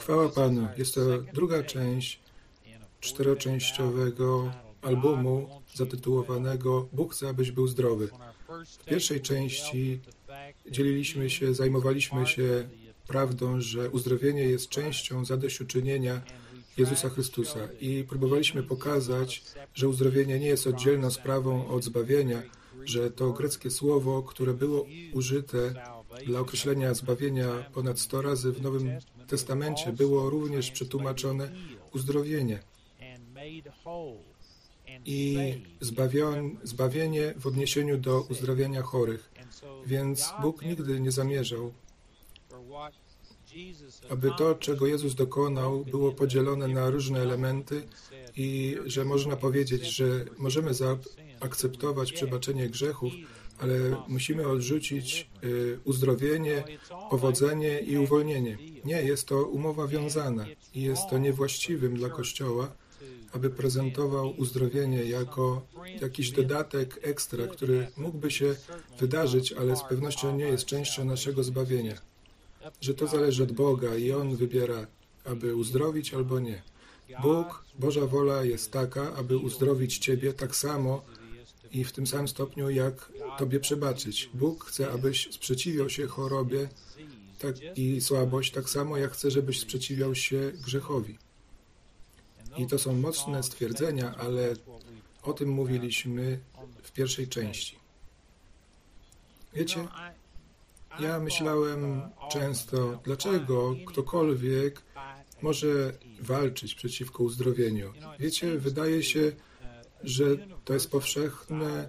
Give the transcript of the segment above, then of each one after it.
Chwała Panu. Jest to druga część czteroczęściowego albumu zatytułowanego Bóg chce, abyś był zdrowy. W pierwszej części dzieliliśmy się, zajmowaliśmy się prawdą, że uzdrowienie jest częścią zadośćuczynienia Jezusa Chrystusa i próbowaliśmy pokazać, że uzdrowienie nie jest oddzielną sprawą od zbawienia, że to greckie słowo, które było użyte dla określenia zbawienia ponad 100 razy w Nowym Testamencie, było również przetłumaczone uzdrowienie i zbawienie w odniesieniu do uzdrowienia chorych. Więc Bóg nigdy nie zamierzał, aby to, czego Jezus dokonał, było podzielone na różne elementy i że można powiedzieć, że możemy zaakceptować przebaczenie grzechów, ale musimy odrzucić y, uzdrowienie, powodzenie i uwolnienie. Nie, jest to umowa wiązana i jest to niewłaściwym dla Kościoła, aby prezentował uzdrowienie jako jakiś dodatek ekstra, który mógłby się wydarzyć, ale z pewnością nie jest częścią naszego zbawienia. Że to zależy od Boga i On wybiera, aby uzdrowić albo nie. Bóg, Boża wola jest taka, aby uzdrowić Ciebie tak samo i w tym samym stopniu, jak Tobie przebaczyć. Bóg chce, abyś sprzeciwiał się chorobie tak, i słabość, tak samo jak chce, żebyś sprzeciwiał się grzechowi. I to są mocne stwierdzenia, ale o tym mówiliśmy w pierwszej części. Wiecie, ja myślałem często, dlaczego ktokolwiek może walczyć przeciwko uzdrowieniu. Wiecie, wydaje się, że to jest powszechne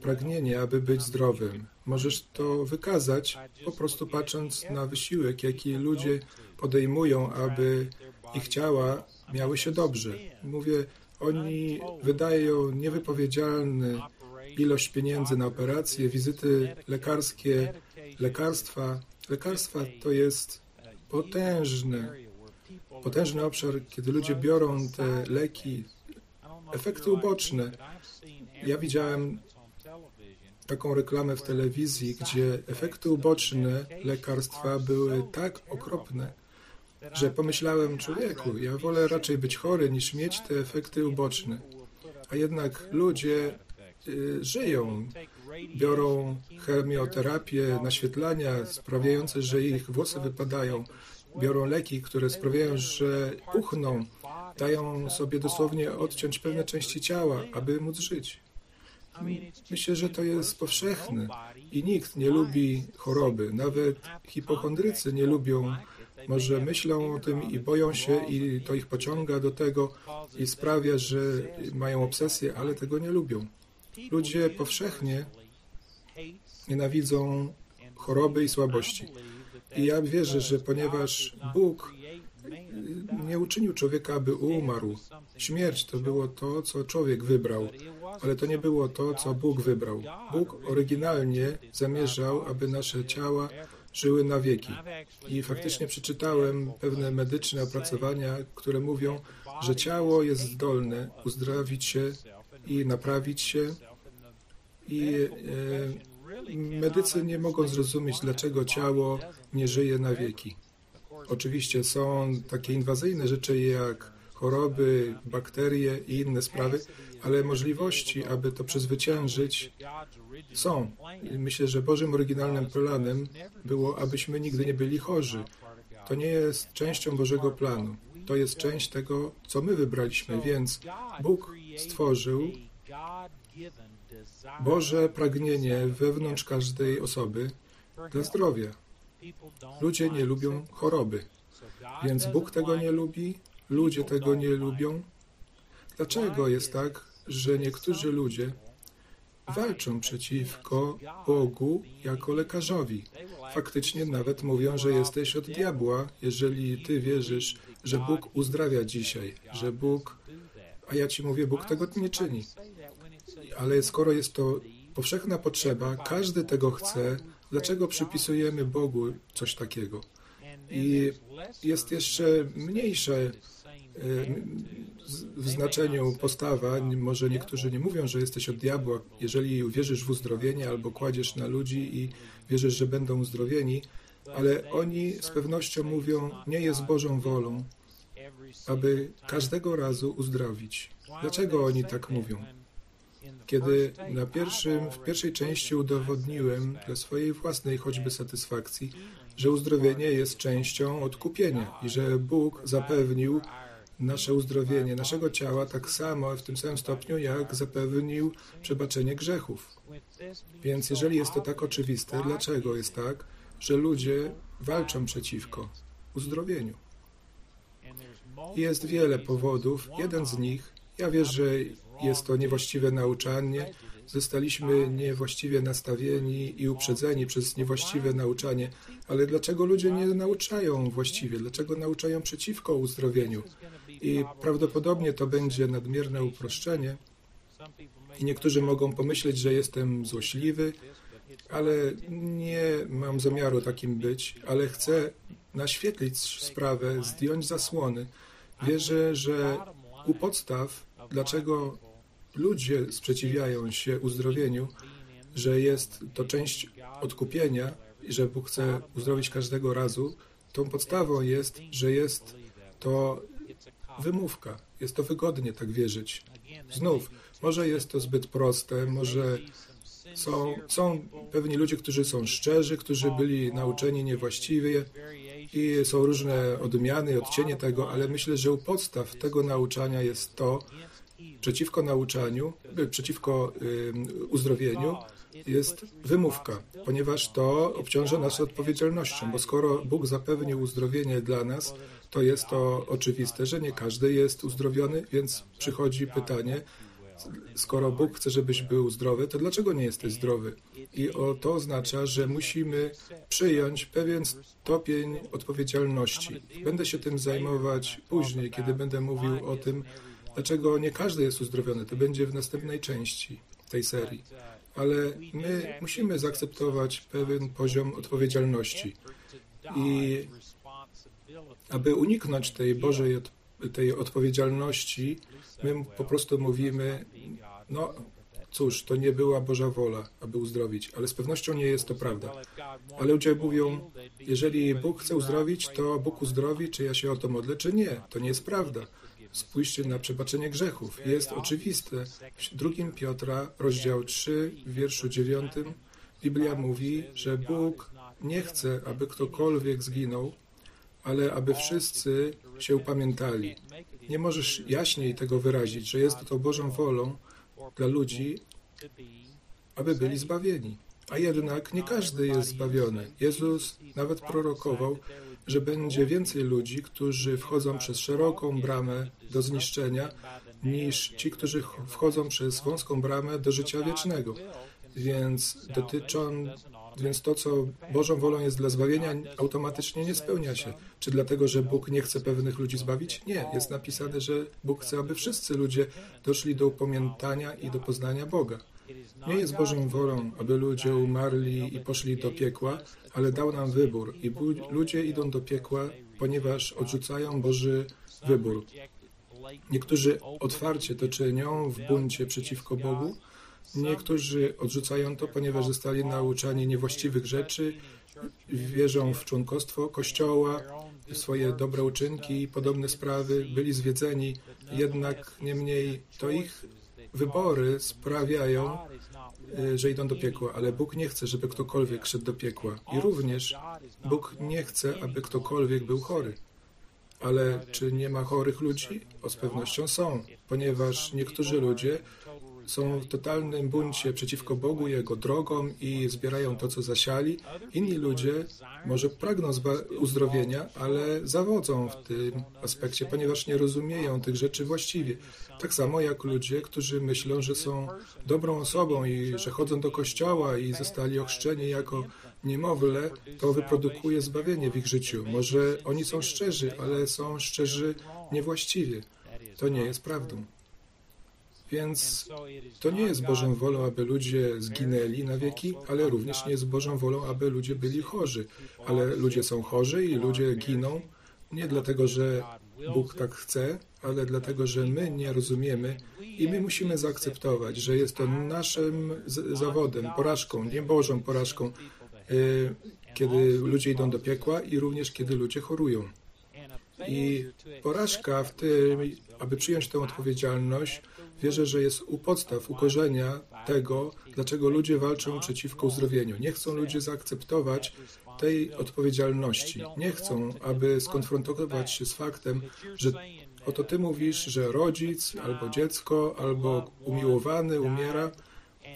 pragnienie, aby być zdrowym. Możesz to wykazać po prostu patrząc na wysiłek, jaki ludzie podejmują, aby ich ciała miały się dobrze. Mówię, oni wydają niewypowiedzialny ilość pieniędzy na operacje, wizyty lekarskie, lekarstwa. Lekarstwa to jest potężne, potężny obszar, kiedy ludzie biorą te leki, efekty uboczne. Ja widziałem taką reklamę w telewizji, gdzie efekty uboczne lekarstwa były tak okropne, że pomyślałem, człowieku, ja wolę raczej być chory, niż mieć te efekty uboczne. A jednak ludzie y, żyją, biorą chemioterapię, naświetlania sprawiające, że ich włosy wypadają, biorą leki, które sprawiają, że puchną, dają sobie dosłownie odciąć pewne części ciała, aby móc żyć. Myślę, że to jest powszechne i nikt nie lubi choroby. Nawet hipochondrycy nie lubią może myślą o tym i boją się i to ich pociąga do tego i sprawia, że mają obsesję, ale tego nie lubią. Ludzie powszechnie nienawidzą choroby i słabości. I ja wierzę, że ponieważ Bóg nie uczynił człowieka, aby umarł. Śmierć to było to, co człowiek wybrał, ale to nie było to, co Bóg wybrał. Bóg oryginalnie zamierzał, aby nasze ciała żyły na wieki. I faktycznie przeczytałem pewne medyczne opracowania, które mówią, że ciało jest zdolne uzdrowić się i naprawić się. I e, medycy nie mogą zrozumieć, dlaczego ciało nie żyje na wieki. Oczywiście są takie inwazyjne rzeczy jak choroby, bakterie i inne sprawy, ale możliwości, aby to przezwyciężyć, są. Myślę, że Bożym oryginalnym planem było, abyśmy nigdy nie byli chorzy. To nie jest częścią Bożego planu. To jest część tego, co my wybraliśmy, więc Bóg stworzył Boże pragnienie wewnątrz każdej osoby dla zdrowia. Ludzie nie lubią choroby, więc Bóg tego nie lubi, ludzie tego nie lubią. Dlaczego jest tak, że niektórzy ludzie walczą przeciwko Bogu jako lekarzowi. Faktycznie nawet mówią, że jesteś od diabła, jeżeli ty wierzysz, że Bóg uzdrawia dzisiaj, że Bóg, a ja ci mówię, Bóg tego nie czyni. Ale skoro jest to powszechna potrzeba, każdy tego chce, dlaczego przypisujemy Bogu coś takiego? I jest jeszcze mniejsze w znaczeniu postawa, może niektórzy nie mówią, że jesteś od diabła. Jeżeli wierzysz w uzdrowienie albo kładziesz na ludzi i wierzysz, że będą uzdrowieni, ale oni z pewnością mówią, nie jest Bożą wolą, aby każdego razu uzdrowić. Dlaczego oni tak mówią? Kiedy na pierwszym, w pierwszej części udowodniłem dla swojej własnej choćby satysfakcji, że uzdrowienie jest częścią odkupienia i że Bóg zapewnił nasze uzdrowienie naszego ciała tak samo w tym samym stopniu, jak zapewnił przebaczenie grzechów. Więc jeżeli jest to tak oczywiste, dlaczego jest tak, że ludzie walczą przeciwko uzdrowieniu? Jest wiele powodów. Jeden z nich, ja wierzę, że jest to niewłaściwe nauczanie. Zostaliśmy niewłaściwie nastawieni i uprzedzeni przez niewłaściwe nauczanie. Ale dlaczego ludzie nie nauczają właściwie? Dlaczego nauczają przeciwko uzdrowieniu? I prawdopodobnie to będzie nadmierne uproszczenie. I niektórzy mogą pomyśleć, że jestem złośliwy, ale nie mam zamiaru takim być, ale chcę naświetlić sprawę, zdjąć zasłony. Wierzę, że u podstaw, dlaczego ludzie sprzeciwiają się uzdrowieniu, że jest to część odkupienia i że Bóg chce uzdrowić każdego razu, tą podstawą jest, że jest to wymówka. Jest to wygodnie tak wierzyć. Znów, może jest to zbyt proste, może są, są pewni ludzie, którzy są szczerzy, którzy byli nauczeni niewłaściwie i są różne odmiany, odcienie tego, ale myślę, że u podstaw tego nauczania jest to, przeciwko nauczaniu, przeciwko uzdrowieniu jest wymówka, ponieważ to obciąża nas odpowiedzialnością, bo skoro Bóg zapewnił uzdrowienie dla nas, to jest to oczywiste, że nie każdy jest uzdrowiony, więc przychodzi pytanie, skoro Bóg chce, żebyś był zdrowy, to dlaczego nie jesteś zdrowy? I o to oznacza, że musimy przyjąć pewien stopień odpowiedzialności. Będę się tym zajmować później, kiedy będę mówił o tym, dlaczego nie każdy jest uzdrowiony. To będzie w następnej części tej serii. Ale my musimy zaakceptować pewien poziom odpowiedzialności. I aby uniknąć tej Bożej tej odpowiedzialności, my po prostu mówimy, no cóż, to nie była Boża wola, aby uzdrowić, ale z pewnością nie jest to prawda. Ale ludzie mówią, jeżeli Bóg chce uzdrowić, to Bóg uzdrowi, czy ja się o to modlę, czy nie. To nie jest prawda. Spójrzcie na przebaczenie grzechów. Jest oczywiste. W drugim Piotra, rozdział 3, w wierszu 9, Biblia mówi, że Bóg nie chce, aby ktokolwiek zginął, ale aby wszyscy się upamiętali. Nie możesz jaśniej tego wyrazić, że jest to Bożą wolą dla ludzi, aby byli zbawieni. A jednak nie każdy jest zbawiony. Jezus nawet prorokował, że będzie więcej ludzi, którzy wchodzą przez szeroką bramę do zniszczenia, niż ci, którzy wchodzą przez wąską bramę do życia wiecznego. Więc dotyczą więc to, co Bożą wolą jest dla zbawienia, automatycznie nie spełnia się. Czy dlatego, że Bóg nie chce pewnych ludzi zbawić? Nie. Jest napisane, że Bóg chce, aby wszyscy ludzie doszli do upamiętania i do poznania Boga. Nie jest Bożą wolą, aby ludzie umarli i poszli do piekła, ale dał nam wybór i ludzie idą do piekła, ponieważ odrzucają Boży wybór. Niektórzy otwarcie to czynią w buncie przeciwko Bogu, niektórzy odrzucają to, ponieważ zostali nauczani niewłaściwych rzeczy, wierzą w członkostwo Kościoła, w swoje dobre uczynki i podobne sprawy, byli zwiedzeni, jednak niemniej to ich wybory sprawiają, y, że idą do piekła, ale Bóg nie chce, żeby ktokolwiek szedł do piekła. I również Bóg nie chce, aby ktokolwiek był chory. Ale czy nie ma chorych ludzi? O z pewnością są, ponieważ niektórzy ludzie są w totalnym buncie przeciwko Bogu, Jego drogom i zbierają to, co zasiali. Inni ludzie może pragną uzdrowienia, ale zawodzą w tym aspekcie, ponieważ nie rozumieją tych rzeczy właściwie. Tak samo jak ludzie, którzy myślą, że są dobrą osobą i że chodzą do kościoła i zostali ochrzczeni jako niemowlę, to wyprodukuje zbawienie w ich życiu. Może oni są szczerzy, ale są szczerzy niewłaściwie. To nie jest prawdą. Więc to nie jest Bożą wolą, aby ludzie zginęli na wieki, ale również nie jest Bożą wolą, aby ludzie byli chorzy. Ale ludzie są chorzy i ludzie giną nie dlatego, że Bóg tak chce, ale dlatego, że my nie rozumiemy i my musimy zaakceptować, że jest to naszym zawodem, porażką, nie Bożą porażką. Y, kiedy ludzie idą do piekła i również kiedy ludzie chorują. I porażka w tym, aby przyjąć tę odpowiedzialność, wierzę, że jest u podstaw, u korzenia tego, dlaczego ludzie walczą przeciwko uzdrowieniu. Nie chcą ludzie zaakceptować tej odpowiedzialności. Nie chcą, aby skonfrontować się z faktem, że oto ty mówisz, że rodzic albo dziecko, albo umiłowany umiera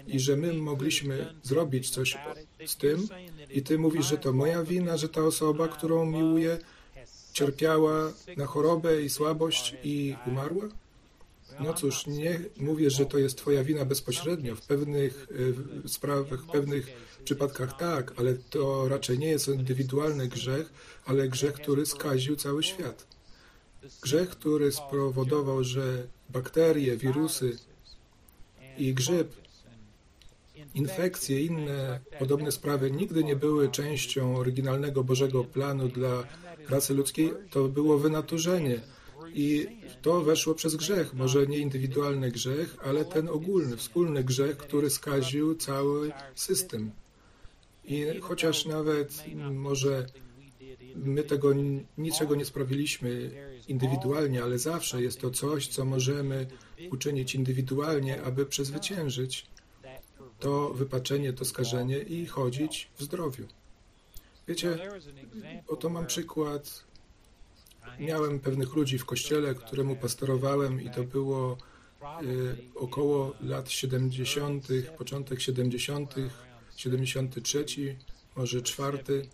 i że my mogliśmy zrobić coś z tym i ty mówisz, że to moja wina, że ta osoba, którą miłuję, cierpiała na chorobę i słabość i umarła? No cóż, nie mówię, że to jest Twoja wina bezpośrednio. W pewnych y, sprawach, w pewnych przypadkach tak, ale to raczej nie jest indywidualny grzech, ale grzech, który skaził cały świat. Grzech, który spowodował, że bakterie, wirusy i grzyb, infekcje, inne podobne sprawy nigdy nie były częścią oryginalnego Bożego planu dla rasy ludzkiej, to było wynaturzenie. I to weszło przez grzech, może nie indywidualny grzech, ale ten ogólny, wspólny grzech, który skaził cały system. I chociaż nawet może my tego niczego nie sprawiliśmy indywidualnie, ale zawsze jest to coś, co możemy uczynić indywidualnie, aby przezwyciężyć to wypaczenie, to skażenie i chodzić w zdrowiu. Wiecie, oto mam przykład. Miałem pewnych ludzi w kościele, któremu pastorowałem i to było y, około lat 70., początek 70., 73, może czwarty.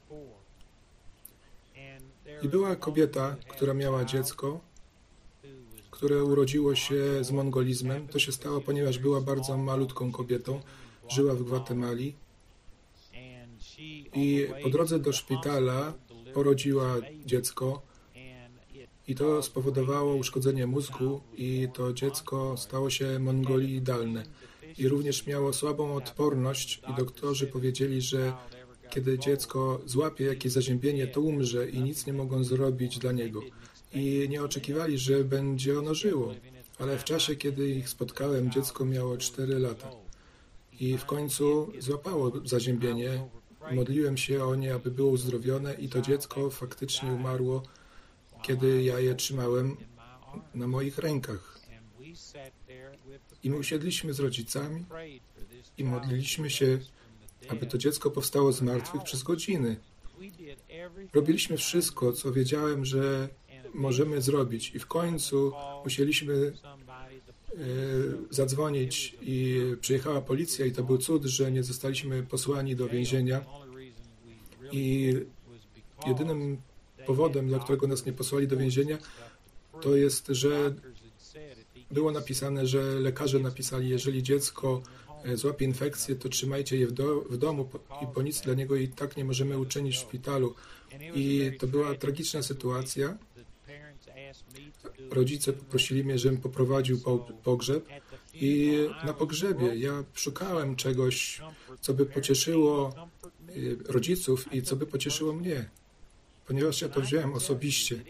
I była kobieta, która miała dziecko, które urodziło się z mongolizmem. To się stało, ponieważ była bardzo malutką kobietą, żyła w Gwatemali i po drodze do szpitala porodziła dziecko i to spowodowało uszkodzenie mózgu i to dziecko stało się mongolidalne i również miało słabą odporność i doktorzy powiedzieli, że kiedy dziecko złapie jakieś zaziębienie, to umrze i nic nie mogą zrobić dla niego. I nie oczekiwali, że będzie ono żyło. Ale w czasie, kiedy ich spotkałem, dziecko miało 4 lata. I w końcu złapało zaziębienie. Modliłem się o nie, aby było uzdrowione i to dziecko faktycznie umarło, kiedy ja je trzymałem na moich rękach. I my usiedliśmy z rodzicami i modliliśmy się, aby to dziecko powstało z martwych przez godziny. Robiliśmy wszystko, co wiedziałem, że możemy zrobić, i w końcu musieliśmy e, zadzwonić i przyjechała policja i to był cud, że nie zostaliśmy posłani do więzienia i jedynym powodem, dla którego nas nie posłali do więzienia, to jest, że było napisane, że lekarze napisali, jeżeli dziecko e, złapie infekcję, to trzymajcie je w, do, w domu i po nic dla niego i tak nie możemy uczynić w szpitalu. I to była tragiczna sytuacja. Rodzice poprosili mnie, żebym poprowadził pogrzeb i na pogrzebie ja szukałem czegoś, co by pocieszyło e, rodziców i co by pocieszyło mnie ponieważ ja to wziąłem osobiście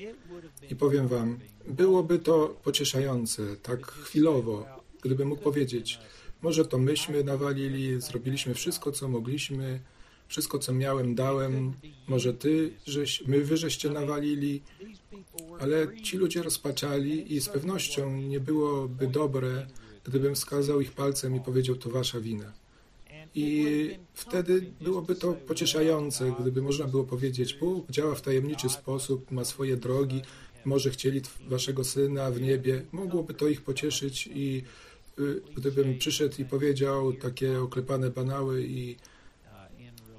i powiem Wam, byłoby to pocieszające, tak chwilowo, gdybym mógł powiedzieć, może to myśmy nawalili, zrobiliśmy wszystko, co mogliśmy, wszystko, co miałem, dałem, może Ty, żeś, my Wy żeście nawalili, ale ci ludzie rozpaczali i z pewnością nie byłoby dobre, gdybym wskazał ich palcem i powiedział, to Wasza wina. I wtedy byłoby to pocieszające, gdyby można było powiedzieć, Bóg działa w tajemniczy sposób, ma swoje drogi, może chcieli waszego syna w niebie. Mogłoby to ich pocieszyć i y, gdybym przyszedł i powiedział takie oklepane banały i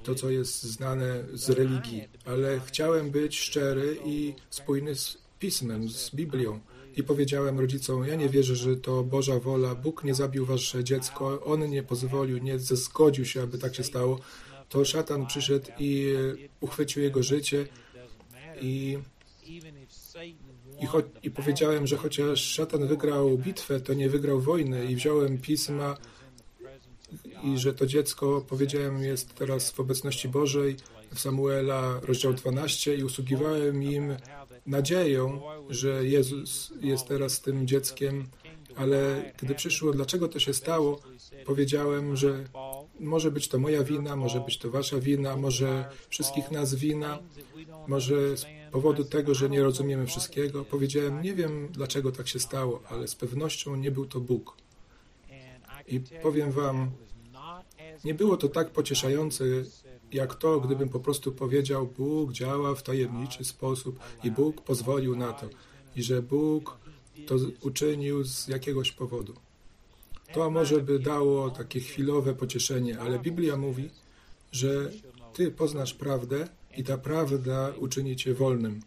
to, co jest znane z religii, ale chciałem być szczery i spójny z Pismem, z Biblią i powiedziałem rodzicom, ja nie wierzę, że to Boża wola, Bóg nie zabił wasze dziecko, On nie pozwolił, nie zgodził się, aby tak się stało, to szatan przyszedł i uchwycił jego życie. I, i, cho, i powiedziałem, że chociaż szatan wygrał bitwę, to nie wygrał wojny. I wziąłem pisma i że to dziecko, powiedziałem, jest teraz w obecności Bożej, w Samuela, rozdział 12 i usługiwałem im nadzieją, że Jezus jest teraz tym dzieckiem, ale gdy przyszło, dlaczego to się stało, powiedziałem, że może być to moja wina, może być to wasza wina, może wszystkich nas wina, może z powodu tego, że nie rozumiemy wszystkiego. Powiedziałem, nie wiem dlaczego tak się stało, ale z pewnością nie był to Bóg. I powiem wam, nie było to tak pocieszające, jak to, gdybym po prostu powiedział, Bóg działa w tajemniczy sposób i Bóg pozwolił na to, i że Bóg to uczynił z jakiegoś powodu. To może by dało takie chwilowe pocieszenie, ale Biblia mówi, że Ty poznasz prawdę i ta prawda uczyni Cię wolnym.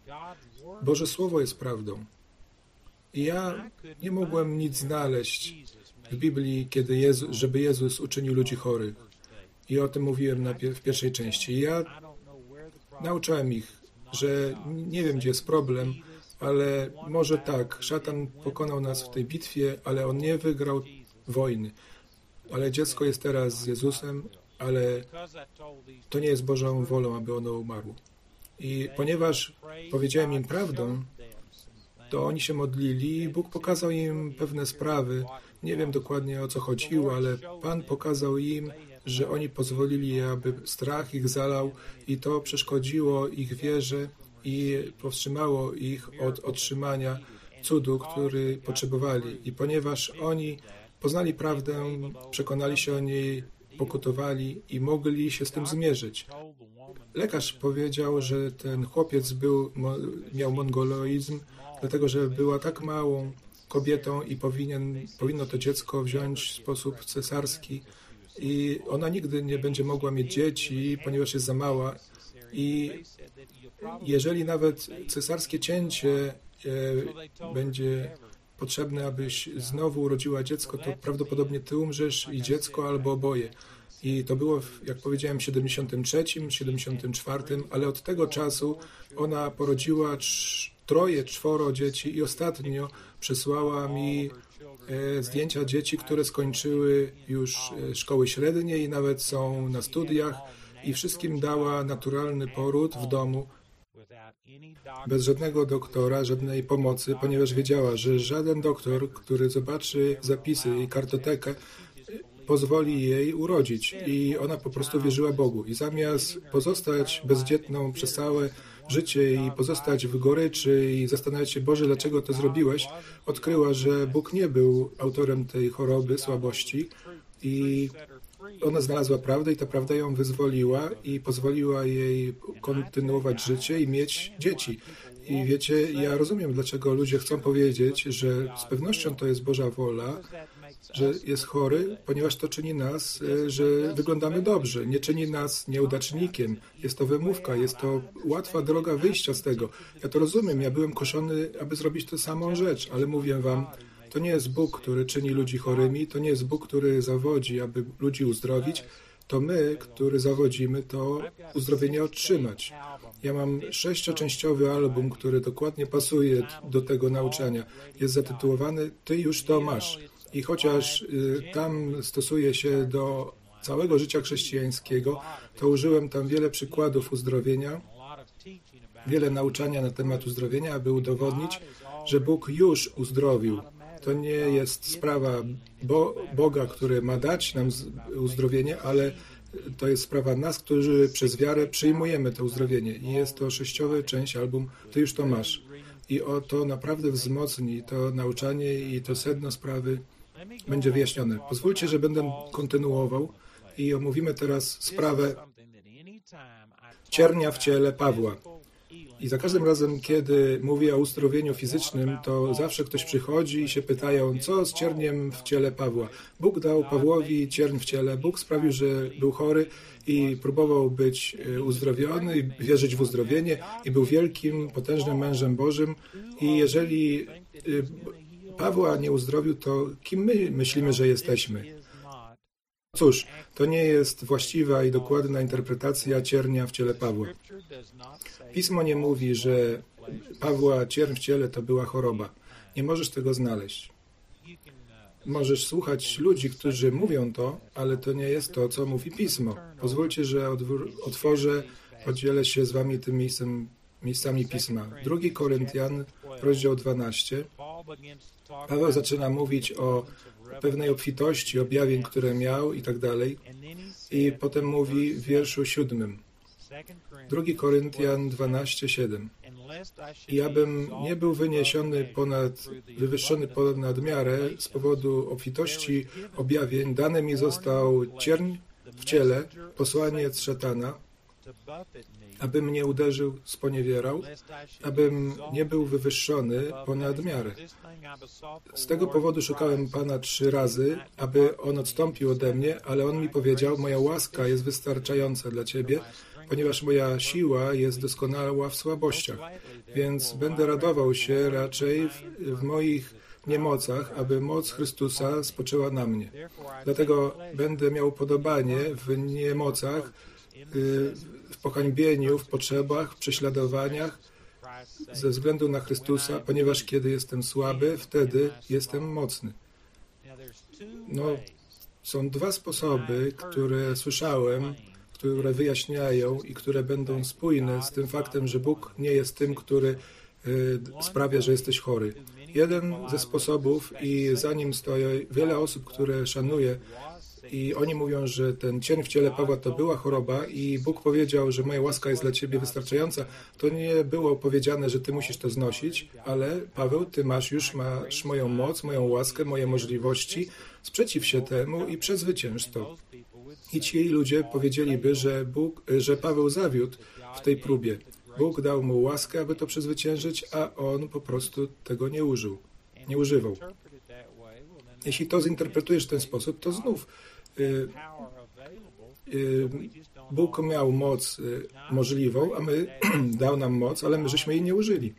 Boże Słowo jest prawdą. I ja nie mogłem nic znaleźć w Biblii, kiedy Jezu, żeby Jezus uczynił ludzi chorych. I o tym mówiłem na, w pierwszej części. Ja nauczałem ich, że nie wiem, gdzie jest problem, ale może tak, szatan pokonał nas w tej bitwie, ale on nie wygrał wojny. Ale dziecko jest teraz z Jezusem, ale to nie jest Bożą wolą, aby ono umarło. I ponieważ powiedziałem im prawdę, to oni się modlili i Bóg pokazał im pewne sprawy. Nie wiem dokładnie o co chodziło, ale Pan pokazał im, że oni pozwolili, aby strach ich zalał i to przeszkodziło ich wierze i powstrzymało ich od otrzymania cudu, który potrzebowali. I ponieważ oni poznali prawdę, przekonali się o niej, pokutowali i mogli się z tym zmierzyć. Lekarz powiedział, że ten chłopiec był, miał mongoloizm, dlatego że była tak małą kobietą i powinien, powinno to dziecko wziąć w sposób cesarski i ona nigdy nie będzie mogła mieć dzieci, ponieważ jest za mała i jeżeli nawet cesarskie cięcie e, będzie potrzebne, abyś znowu urodziła dziecko, to prawdopodobnie ty umrzesz i dziecko albo oboje. I to było, jak powiedziałem, w 73, 74, ale od tego czasu ona porodziła troje, czworo dzieci i ostatnio przesłała mi zdjęcia dzieci, które skończyły już e, szkoły średnie i nawet są na studiach i wszystkim dała naturalny poród w domu bez żadnego doktora, żadnej pomocy, ponieważ wiedziała, że żaden doktor, który zobaczy zapisy i kartotekę, pozwoli jej urodzić. I ona po prostu wierzyła Bogu. I zamiast pozostać bezdzietną przez całe życie i pozostać w goryczy i zastanawiać się, Boże, dlaczego to zrobiłeś, odkryła, że Bóg nie był autorem tej choroby, słabości i ona znalazła prawdę i ta prawda ją wyzwoliła i pozwoliła jej kontynuować życie i mieć dzieci. I wiecie, ja rozumiem, dlaczego ludzie chcą powiedzieć, że z pewnością to jest Boża wola, że jest chory, ponieważ to czyni nas, e, że wyglądamy dobrze. Nie czyni nas nieudacznikiem. Jest to wymówka, jest to łatwa droga wyjścia z tego. Ja to rozumiem. Ja byłem kuszony, aby zrobić tę samą rzecz, ale mówię wam, to nie jest Bóg, który czyni ludzi chorymi, to nie jest Bóg, który zawodzi, aby ludzi uzdrowić. To my, który zawodzimy, to uzdrowienie otrzymać. Ja mam sześcioczęściowy album, który dokładnie pasuje do tego nauczania. Jest zatytułowany Ty już to masz. I chociaż y, tam stosuję się do całego życia chrześcijańskiego, to użyłem tam wiele przykładów uzdrowienia, wiele nauczania na temat uzdrowienia, aby udowodnić, że Bóg już uzdrowił. To nie jest sprawa Bo Boga, który ma dać nam uzdrowienie, ale to jest sprawa nas, którzy przez wiarę przyjmujemy to uzdrowienie. I jest to sześciowy część album Ty już to masz. I o to naprawdę wzmocni to nauczanie i to sedno sprawy będzie wyjaśnione. Pozwólcie, że będę kontynuował i omówimy teraz sprawę ciernia w ciele Pawła. I za każdym razem, kiedy mówię o uzdrowieniu fizycznym, to zawsze ktoś przychodzi i się pytają, co z cierniem w ciele Pawła. Bóg dał Pawłowi cierń w ciele, Bóg sprawił, że był chory i próbował być e, uzdrowiony wierzyć w uzdrowienie i był wielkim, potężnym mężem Bożym i jeżeli e, Pawła nie uzdrowił, to kim my myślimy, że jesteśmy? Cóż, to nie jest właściwa i dokładna interpretacja ciernia w ciele Pawła. Pismo nie mówi, że Pawła cierń w ciele to była choroba. Nie możesz tego znaleźć. Możesz słuchać ludzi, którzy mówią to, ale to nie jest to, co mówi Pismo. Pozwólcie, że otworzę, podzielę się z Wami tym miejscem, miejscami Pisma. Drugi Koryntian, rozdział 12. Paweł zaczyna mówić o pewnej obfitości objawień, które miał i tak dalej. I potem mówi w wierszu siódmym, 2 Koryntian 12:7. I abym nie był wyniesiony ponad, wywyższony ponad miarę z powodu obfitości objawień, dany mi został cierń w ciele, posłaniec szatana, aby mnie uderzył, sponiewierał, abym nie był wywyższony ponad miarę. Z tego powodu szukałem Pana trzy razy, aby On odstąpił ode mnie, ale On mi powiedział, moja łaska jest wystarczająca dla Ciebie, ponieważ moja siła jest doskonała w słabościach, więc będę radował się raczej w, w moich niemocach, aby moc Chrystusa spoczęła na mnie. Dlatego będę miał podobanie w niemocach, y, w pohańbieniu, w potrzebach, w prześladowaniach ze względu na Chrystusa, ponieważ kiedy jestem słaby, wtedy jestem mocny. No, są dwa sposoby, które słyszałem, które wyjaśniają i które będą spójne z tym faktem, że Bóg nie jest tym, który y, sprawia, że jesteś chory. Jeden ze sposobów i za nim stoi wiele osób, które szanuję i oni mówią, że ten cień w ciele Pawła to była choroba i Bóg powiedział, że moja łaska jest dla ciebie wystarczająca. To nie było powiedziane, że ty musisz to znosić, ale Paweł, ty masz już masz moją moc, moją łaskę, moje możliwości. Sprzeciw się temu i przezwycięż to. I ci ludzie powiedzieliby, że, Bóg, że Paweł zawiódł w tej próbie. Bóg dał mu łaskę, aby to przezwyciężyć, a on po prostu tego nie użył, nie używał. Jeśli to zinterpretujesz w ten sposób, to znów Bóg miał moc y, możliwą, a my dał nam moc, ale my żeśmy jej nie użyli.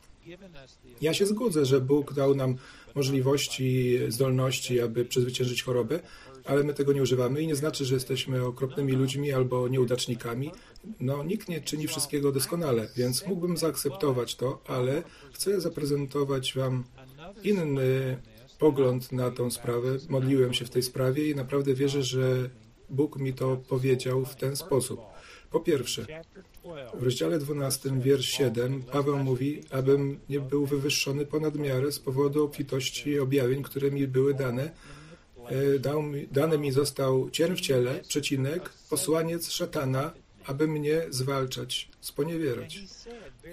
Ja się zgodzę, że Bóg dał nam możliwości, zdolności, aby przezwyciężyć chorobę, ale my tego nie używamy i nie znaczy, że jesteśmy okropnymi ludźmi albo nieudacznikami. No, nikt nie czyni wszystkiego doskonale, więc mógłbym zaakceptować to, ale chcę zaprezentować Wam inny pogląd na tą sprawę. Modliłem się w tej sprawie i naprawdę wierzę, że Bóg mi to powiedział w ten sposób. Po pierwsze, w rozdziale 12, wiersz 7, Paweł mówi, abym nie był wywyższony ponad miarę z powodu obfitości objawień, które mi były dane. E, dał mi, dany mi został cierń w ciele, przecinek, posłaniec szatana, aby mnie zwalczać, sponiewierać.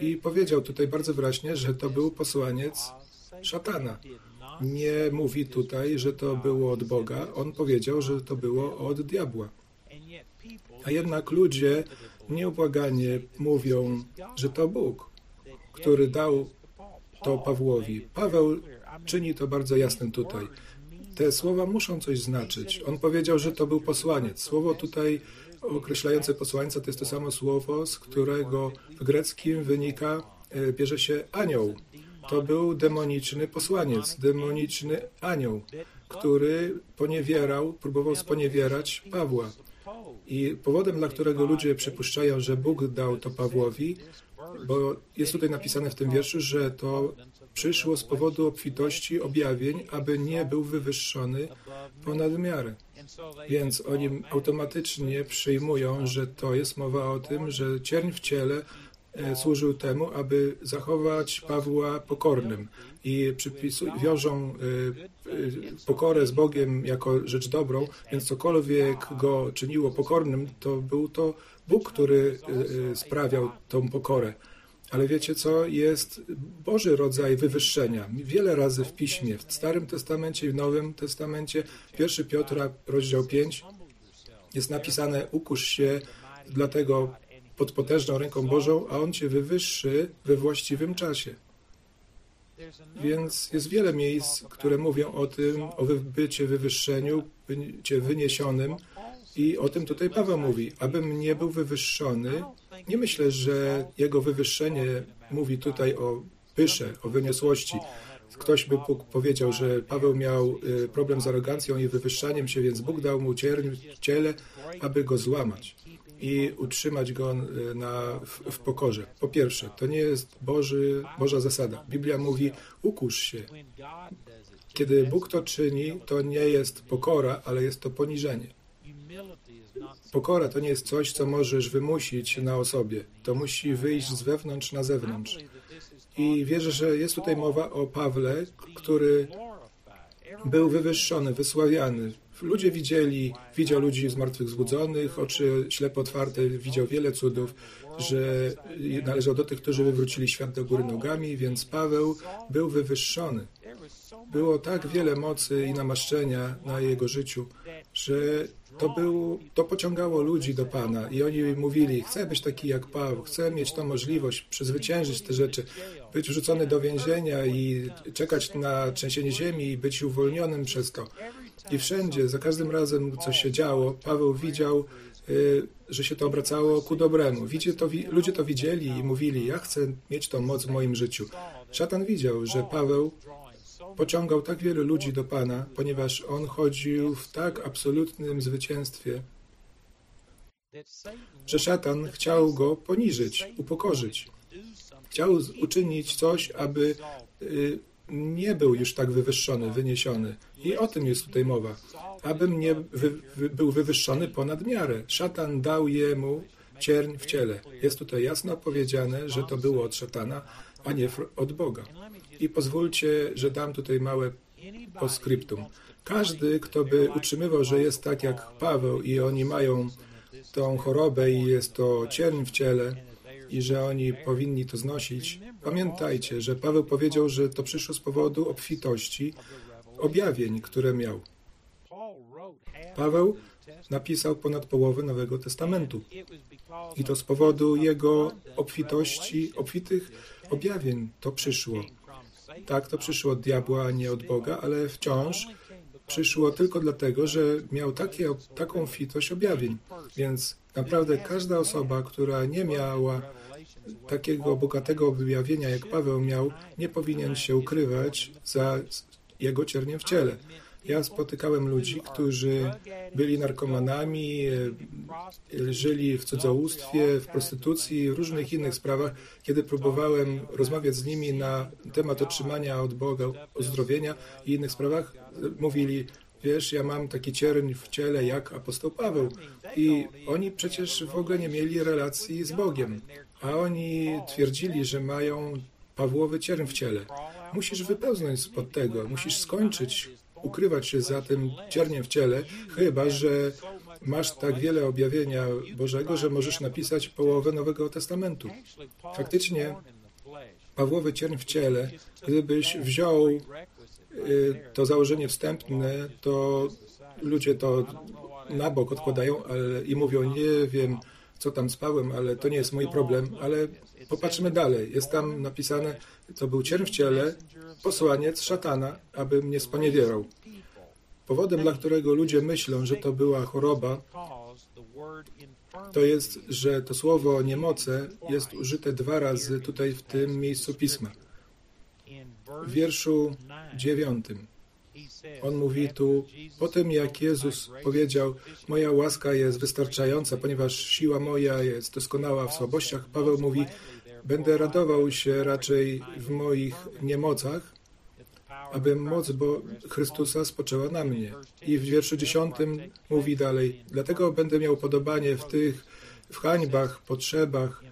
I powiedział tutaj bardzo wyraźnie, że to był posłaniec szatana. Nie mówi tutaj, że to było od Boga. On powiedział, że to było od diabła. A jednak ludzie nieubłaganie mówią, że to Bóg, który dał to Pawłowi. Paweł czyni to bardzo jasnym tutaj. Te słowa muszą coś znaczyć. On powiedział, że to był posłaniec. Słowo tutaj określające posłańca to jest to samo słowo, z którego w greckim wynika, e, bierze się anioł. To był demoniczny posłaniec, demoniczny anioł, który poniewierał, próbował sponiewierać Pawła. I powodem, dla którego ludzie przypuszczają, że Bóg dał to Pawłowi, bo jest tutaj napisane w tym wierszu, że to przyszło z powodu obfitości objawień, aby nie był wywyższony ponad miarę. Więc oni automatycznie przyjmują, że to jest mowa o tym, że cierń w ciele służył temu, aby zachować Pawła pokornym i wiążą e, e, pokorę z Bogiem jako rzecz dobrą, więc cokolwiek go czyniło pokornym, to był to Bóg, który sprawiał tą pokorę. Ale wiecie co? Jest Boży rodzaj wywyższenia. Wiele razy w Piśmie, w Starym Testamencie i w Nowym Testamencie, 1 Piotra, rozdział 5, jest napisane: Ukusz się dlatego pod potężną ręką Bożą, a On cię wywyższy we właściwym czasie. Więc jest wiele miejsc, które mówią o tym, o bycie wywyższeniu, bycie wyniesionym, i o tym tutaj Paweł mówi, abym nie był wywyższony. Nie myślę, że jego wywyższenie mówi tutaj o pysze, o wyniosłości. Ktoś by powiedział, że Paweł miał y, problem z arogancją i wywyższaniem się, więc Bóg dał mu ciele, aby go złamać i utrzymać go y, na, w, w, pokorze. Po pierwsze, to nie jest Boży, Boża zasada. Biblia mówi, ukusz się. Kiedy Bóg to czyni, to nie jest pokora, ale jest to poniżenie. Pokora to nie jest coś, co możesz wymusić na osobie. To musi wyjść z wewnątrz na zewnątrz. I wierzę, że jest tutaj mowa o Pawle, który był wywyższony, wysławiany Ludzie widzieli, widział ludzi zmartwychwzbudzonych, oczy ślepo otwarte, widział wiele cudów, że należał do tych, którzy wywrócili świat do góry nogami, więc Paweł był wywyższony. Było tak wiele mocy i namaszczenia na jego życiu, że to, był, to pociągało ludzi do Pana i oni mówili, chcę być taki jak Paweł, chcę mieć tą możliwość, przezwyciężyć te rzeczy, być wrzucony do więzienia i czekać na trzęsienie ziemi i być uwolnionym przez to. I wszędzie, za każdym razem, co się działo, Paweł widział, y, że się to obracało ku dobremu. Ludzie to widzieli i mówili, ja chcę mieć tą moc w moim życiu. Szatan widział, że Paweł pociągał tak wielu ludzi do Pana, ponieważ on chodził w tak absolutnym zwycięstwie, że szatan chciał go poniżyć, upokorzyć. Chciał uczynić coś, aby y, nie był już tak wywyższony, wyniesiony. I o tym jest tutaj mowa. Abym nie wy, wy, był wywyższony ponad miarę. Szatan dał jemu cierń w ciele. Jest tutaj jasno powiedziane, że to było od szatana, a nie od Boga. I pozwólcie, że dam tutaj małe postscriptum. Każdy, kto by utrzymywał, że jest tak jak Paweł i oni mają tą chorobę i jest to cierń w ciele i że oni powinni to znosić, pamiętajcie, że Paweł powiedział, że to przyszło z powodu obfitości objawień, które miał. Paweł napisał ponad połowę Nowego Testamentu. I to z powodu jego obfitości, obfitych objawień to przyszło. Tak, to przyszło od diabła, a nie od Boga, ale wciąż przyszło tylko dlatego, że miał takie, taką fitość objawień. Więc naprawdę każda osoba, która nie miała takiego bogatego objawienia, jak Paweł miał, nie powinien się ukrywać za jego cierniem w ciele. Ja spotykałem ludzi, którzy byli narkomanami, żyli w cudzołóstwie, w prostytucji, w różnych innych sprawach. Kiedy próbowałem rozmawiać z nimi na temat otrzymania od Boga uzdrowienia i innych sprawach, mówili, wiesz, ja mam taki cierń w ciele jak apostoł Paweł. I oni przecież w ogóle nie mieli relacji z Bogiem, a oni twierdzili, że mają Pawłowy cierń w ciele. Musisz wypełznąć spod tego, musisz skończyć ukrywać się za tym cierniem w ciele, chyba że masz tak wiele objawienia Bożego, że możesz napisać połowę Nowego Testamentu. Faktycznie Pawłowy cierń w ciele, gdybyś wziął to założenie wstępne, to ludzie to na bok odkładają ale, i mówią, nie wiem, co tam spałem, ale to nie jest mój problem, ale popatrzmy dalej. Jest tam napisane, to był cierń w ciele, posłaniec szatana, aby mnie sponiewierał. Powodem, dla którego ludzie myślą, że to była choroba, to jest, że to słowo niemoce jest użyte dwa razy tutaj w tym miejscu pisma. W wierszu dziewiątym. On mówi tu, po tym jak Jezus powiedział, moja łaska jest wystarczająca, ponieważ siła moja jest doskonała w słabościach, Paweł mówi, będę radował się raczej w moich niemocach, aby moc bo Chrystusa spoczęła na mnie. I w wierszu dziesiątym mówi dalej, dlatego będę miał podobanie w tych, w hańbach, potrzebach,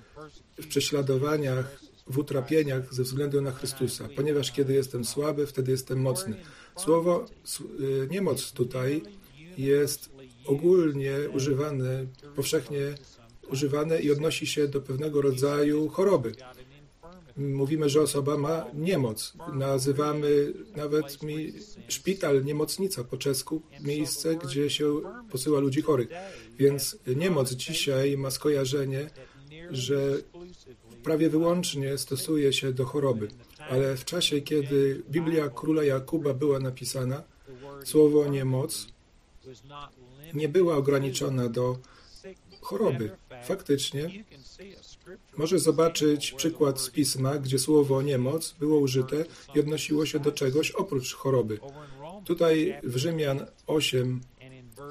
w prześladowaniach, w utrapieniach ze względu na Chrystusa, ponieważ kiedy jestem słaby, wtedy jestem mocny. Słowo y, niemoc tutaj jest ogólnie używane, powszechnie używane i odnosi się do pewnego rodzaju choroby. Mówimy, że osoba ma niemoc. Nazywamy nawet mi szpital, niemocnica po czesku, miejsce, gdzie się posyła ludzi chorych. Więc niemoc dzisiaj ma skojarzenie, że prawie wyłącznie stosuje się do choroby. Ale w czasie, kiedy Biblia Króla Jakuba była napisana, słowo niemoc nie była ograniczona do choroby. Faktycznie może zobaczyć przykład z pisma, gdzie słowo niemoc było użyte i odnosiło się do czegoś oprócz choroby. Tutaj w Rzymian 8,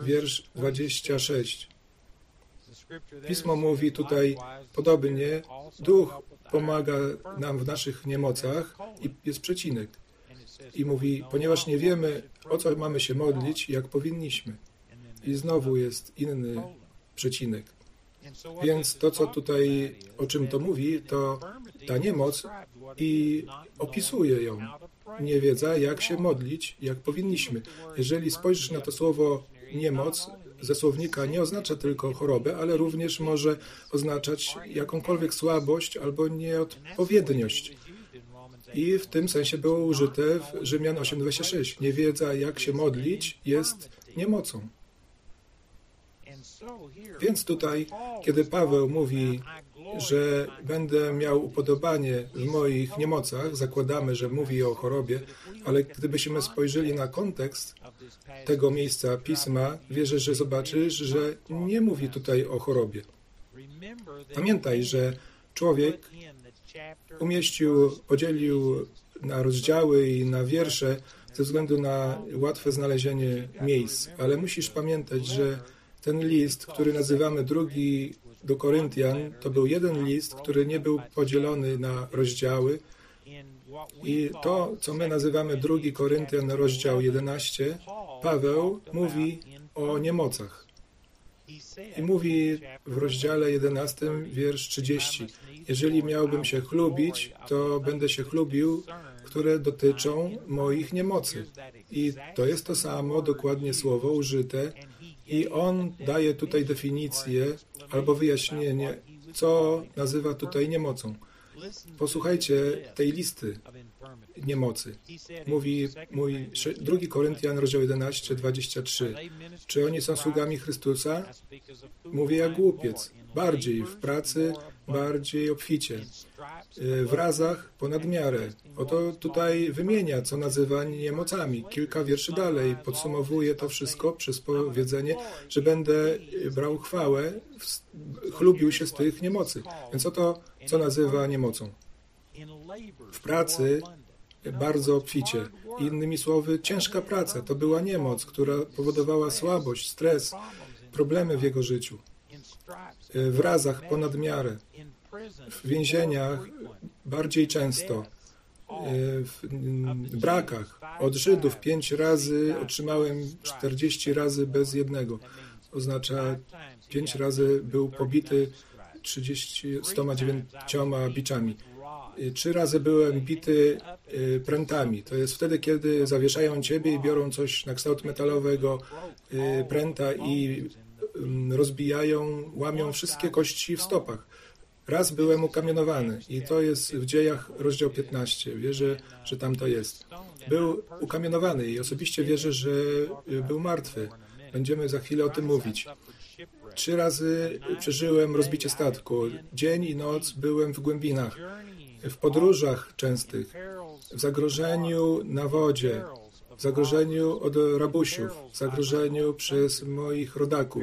wiersz 26. Pismo mówi tutaj podobnie, duch pomaga nam w naszych niemocach i jest przecinek. I mówi, ponieważ nie wiemy, o co mamy się modlić, jak powinniśmy. I znowu jest inny przecinek. Więc to, co tutaj, o czym to mówi, to ta niemoc i opisuje ją. niewiedza, jak się modlić, jak powinniśmy. Jeżeli spojrzysz na to słowo niemoc ze słownika, nie oznacza tylko chorobę, ale również może oznaczać jakąkolwiek słabość albo nieodpowiedniość. I w tym sensie było użyte w Rzymian 8:26. Niewiedza, jak się modlić, jest niemocą. Więc tutaj, kiedy Paweł mówi, że będę miał upodobanie w moich niemocach, zakładamy, że mówi o chorobie, ale gdybyśmy spojrzeli na kontekst tego miejsca pisma, wierzę, że zobaczysz, że nie mówi tutaj o chorobie. Pamiętaj, że człowiek umieścił, podzielił na rozdziały i na wiersze ze względu na łatwe znalezienie miejsc, ale musisz pamiętać, że ten list, który nazywamy drugi do Koryntian, to był jeden list, który nie był podzielony na rozdziały. I to, co my nazywamy drugi Koryntian, rozdział 11, Paweł mówi o niemocach. I mówi w rozdziale 11, wiersz 30. Jeżeli miałbym się chlubić, to będę się chlubił, które dotyczą moich niemocy. I to jest to samo, dokładnie słowo użyte i on daje tutaj definicję albo wyjaśnienie, co nazywa tutaj niemocą. Posłuchajcie tej listy niemocy. Mówi mój 2 Koryntian, rozdział 11, 23. Czy oni są sługami Chrystusa? Mówię jak głupiec. Bardziej w pracy, bardziej obficie. W razach ponad miarę. Oto tutaj wymienia, co nazywa niemocami. Kilka wierszy dalej podsumowuje to wszystko przez powiedzenie, że będę brał chwałę, chlubił się z tych niemocy. Więc oto, co nazywa niemocą. W pracy bardzo obficie. Innymi słowy, ciężka praca to była niemoc, która powodowała słabość, stres, problemy w jego życiu. W razach ponad miarę, w więzieniach bardziej często, w brakach. Od Żydów pięć razy otrzymałem 40 razy bez jednego. Oznacza pięć razy był pobity 30, 109 biczami. Trzy razy byłem bity prętami. To jest wtedy, kiedy zawieszają ciebie i biorą coś na kształt metalowego pręta i rozbijają, łamią wszystkie kości w stopach. Raz byłem ukamienowany i to jest w dziejach rozdział 15. Wierzę, że tam to jest. Był ukamienowany i osobiście wierzę, że y, był martwy. Będziemy za chwilę o tym mówić. Trzy razy przeżyłem rozbicie statku. Dzień i noc byłem w głębinach w podróżach częstych, w zagrożeniu na wodzie, zagrożeniu od rabusiów, zagrożeniu przez moich rodaków,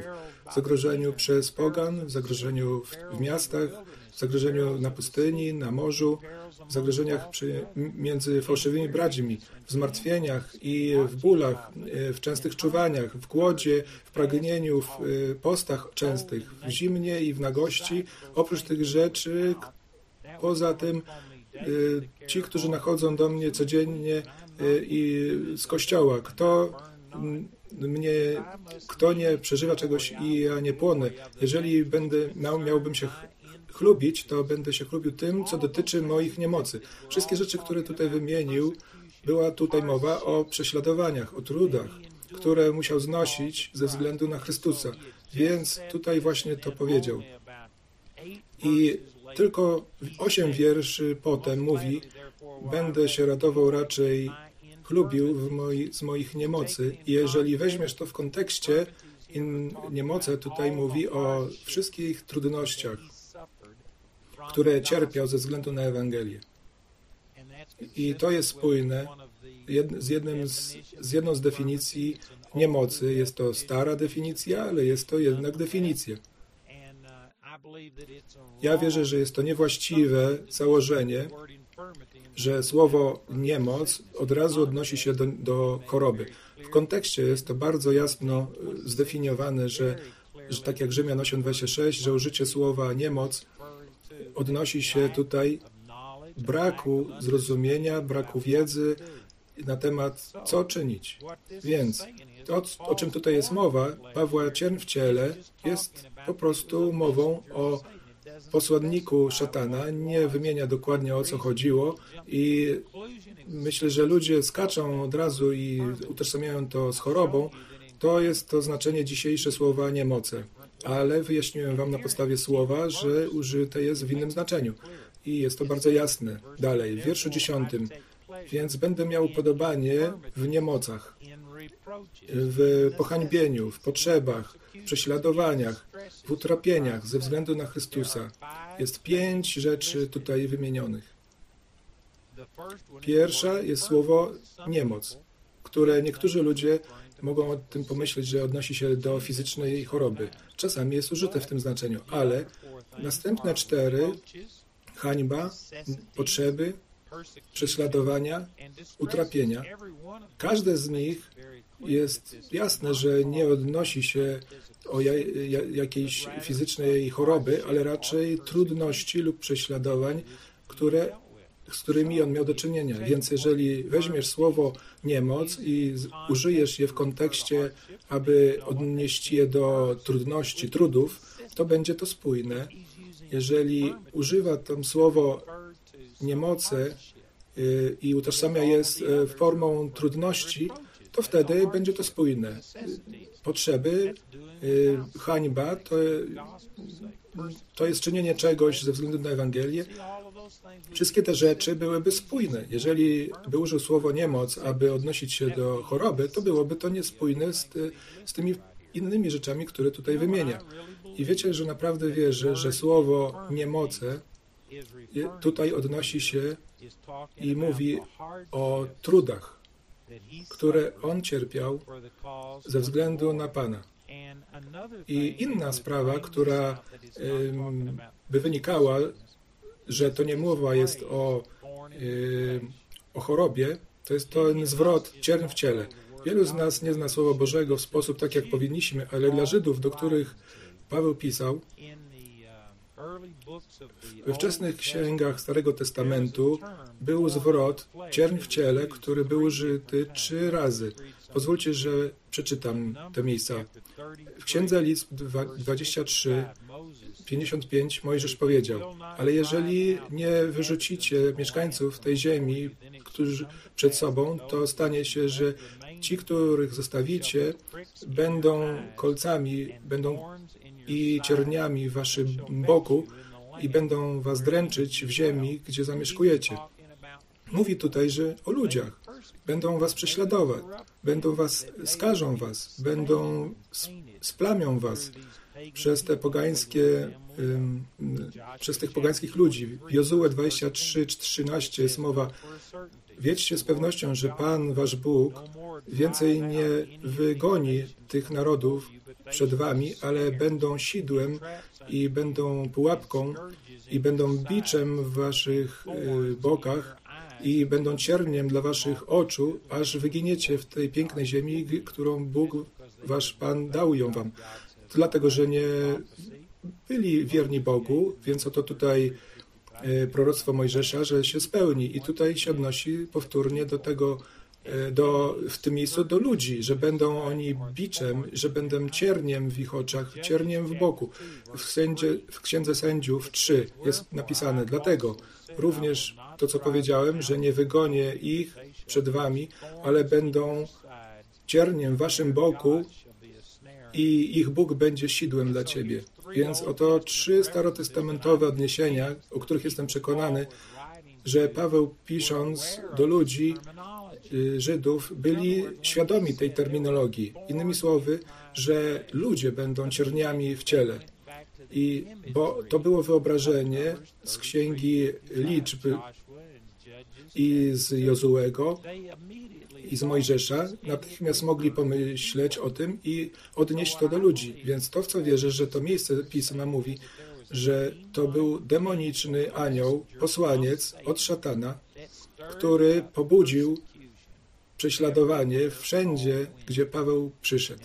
zagrożeniu przez pogan, zagrożeniu w, w miastach, zagrożeniu na pustyni, na morzu, w zagrożeniach przy, między fałszywymi braćmi, w zmartwieniach i w bólach, w częstych czuwaniach, w głodzie, w pragnieniu, w e, postach częstych, w zimnie i w nagości. Oprócz tych rzeczy, Poza tym y, ci, którzy nachodzą do mnie codziennie y, i z kościoła, kto mnie, kto nie przeżywa czegoś i ja nie płonę. Jeżeli będę miał, miałbym się chlubić, to będę się chlubił tym, co dotyczy moich niemocy. Wszystkie rzeczy, które tutaj wymienił, była tutaj mowa o prześladowaniach, o trudach, które musiał znosić ze względu na Chrystusa. Więc tutaj właśnie to powiedział. I tylko osiem wierszy potem mówi, będę się radował raczej chlubił moi, z moich niemocy. I jeżeli weźmiesz to w kontekście, niemoce tutaj mówi o wszystkich trudnościach, które cierpiał ze względu na Ewangelię. I to jest spójne z, jednym z, z jedną z definicji niemocy. Jest to stara definicja, ale jest to jednak definicja. Ja wierzę, że jest to niewłaściwe założenie, że słowo niemoc od razu odnosi się do, do choroby. W kontekście jest to bardzo jasno e, zdefiniowane, że, że tak jak Rzymian 8:26, że użycie słowa niemoc odnosi się tutaj braku zrozumienia, braku wiedzy na temat, co czynić. Więc to, o czym tutaj jest mowa, Pawła Cierń w ciele, jest po prostu mową o posłanniku szatana, nie wymienia dokładnie o co chodziło i myślę, że ludzie skaczą od razu i utożsamiają to z chorobą. To jest to znaczenie dzisiejsze słowa niemoce. Ale wyjaśniłem Wam na podstawie słowa, że użyte jest w innym znaczeniu. I jest to bardzo jasne. Dalej, w wierszu dziesiątym. Więc będę miał podobanie w niemocach, w pohańbieniu, w potrzebach, w prześladowaniach, w utrapieniach ze względu na Chrystusa. Jest pięć rzeczy tutaj wymienionych. Pierwsza jest słowo niemoc, które niektórzy ludzie mogą o tym pomyśleć, że odnosi się do fizycznej choroby. Czasami jest użyte w tym znaczeniu, ale następne cztery hańba, potrzeby, prześladowania, utrapienia. Każde z nich jest jasne, że nie odnosi się o jakiejś fizycznej choroby, ale raczej trudności lub prześladowań, które, z którymi on miał do czynienia. Więc jeżeli weźmiesz słowo niemoc i użyjesz je w kontekście, aby odnieść je do trudności, trudów, to będzie to spójne. Jeżeli używa tam słowo niemoce y, i utożsamia je z y, formą trudności, to wtedy będzie to spójne. Potrzeby, y, hańba to, to jest czynienie czegoś ze względu na Ewangelię. Wszystkie te rzeczy byłyby spójne. Jeżeli by użył słowo niemoc, aby odnosić się do choroby, to byłoby to niespójne z, z tymi innymi rzeczami, które tutaj wymienia. I wiecie, że naprawdę wierzę, że słowo niemoce tutaj odnosi się i mówi o trudach, które on cierpiał ze względu na Pana. I inna sprawa, która by wynikała, że to nie mowa jest o, o chorobie, to jest ten zwrot cierń w ciele. Wielu z nas nie zna Słowa Bożego w sposób tak, jak powinniśmy, ale dla Żydów, do których Paweł pisał, we wczesnych księgach Starego Testamentu był zwrot cierń w ciele, który był użyty trzy razy. Pozwólcie, że przeczytam te miejsca. W księdze list 23, 55 Mojżesz powiedział, ale jeżeli nie wyrzucicie mieszkańców tej ziemi, którzy przed sobą, to stanie się, że ci, których zostawicie, będą kolcami, będą i cierniami waszym boku i będą was dręczyć w ziemi, gdzie zamieszkujecie. Mówi tutaj, że o ludziach. Będą was prześladować, będą was, skażą was, będą splamią was przez te pogańskie, przez tych pogańskich ludzi. Jozue 23, 13 jest mowa Wiedzcie z pewnością, że Pan, wasz Bóg, więcej nie wygoni tych narodów przed wami, ale będą sidłem i będą pułapką i będą biczem w waszych y, bokach i będą cierniem dla waszych oczu, aż wyginiecie w tej pięknej ziemi, którą Bóg, wasz Pan, dał ją wam. Dlatego, że nie byli wierni Bogu, więc oto tutaj proroctwo Mojżesza, że się spełni. I tutaj się odnosi powtórnie do tego E, do, w tym miejscu do ludzi, że będą oni biczem, że będą cierniem w ich oczach, cierniem w boku. W, sędzie, w Księdze Sędziów 3 jest napisane, dlatego również to, co powiedziałem, że nie wygonię ich przed wami, ale będą cierniem w waszym boku i ich Bóg będzie sidłem dla ciebie. Więc oto trzy starotestamentowe odniesienia, o których jestem przekonany, że Paweł pisząc do ludzi Y, Żydów byli świadomi tej terminologii. Innymi słowy, że ludzie będą cierniami w ciele. I bo to było wyobrażenie z księgi liczb i z Jozułego i z Mojżesza, natychmiast mogli pomyśleć o tym i odnieść to do ludzi. Więc to, w co wierzę, że to miejsce pisma mówi, że to był demoniczny anioł, posłaniec od szatana, który pobudził prześladowanie wszędzie, gdzie Paweł przyszedł.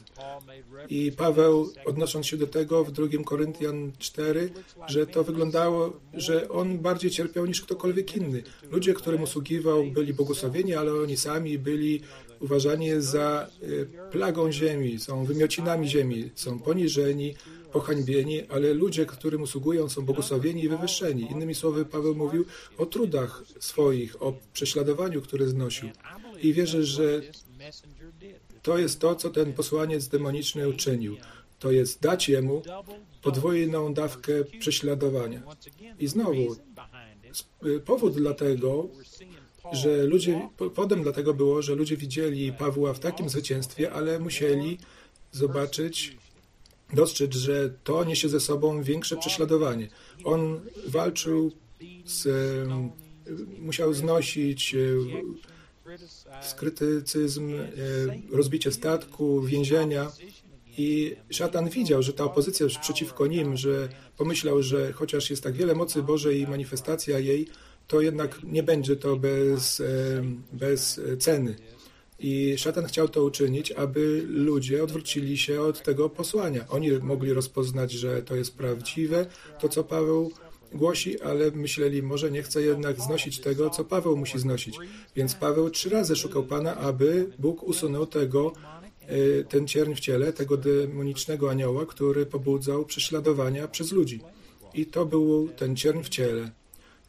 I Paweł, odnosząc się do tego w 2 Koryntian 4, że to wyglądało, że on bardziej cierpiał niż ktokolwiek inny. Ludzie, którym usługiwał, byli błogosławieni, ale oni sami byli uważani za y, plagą ziemi, są wymiocinami ziemi, są poniżeni, pohańbieni, ale ludzie, którym usługują, są błogosławieni i wywyższeni. Innymi słowy, Paweł mówił o trudach swoich, o prześladowaniu, które znosił. I wierzę, że to jest to, co ten posłaniec demoniczny uczynił. To jest dać jemu podwójną dawkę prześladowania. I znowu, powód dla tego, że ludzie, powodem dla tego było, że ludzie widzieli Pawła w takim zwycięstwie, ale musieli zobaczyć, dostrzec, że to niesie ze sobą większe prześladowanie. On walczył z, musiał znosić e, skrytycyzm, e, rozbicie statku, więzienia. I szatan widział, że ta opozycja przeciwko nim, że pomyślał, że chociaż jest tak wiele mocy Bożej i manifestacja jej, to jednak nie będzie to bez, bez ceny. I szatan chciał to uczynić, aby ludzie odwrócili się od tego posłania. Oni mogli rozpoznać, że to jest prawdziwe, to co Paweł głosi, ale myśleli, może nie chce jednak znosić tego, co Paweł musi znosić. Więc Paweł trzy razy szukał Pana, aby Bóg usunął tego, e, ten cierń w ciele, tego demonicznego anioła, który pobudzał prześladowania przez ludzi. I to był ten cierń w ciele.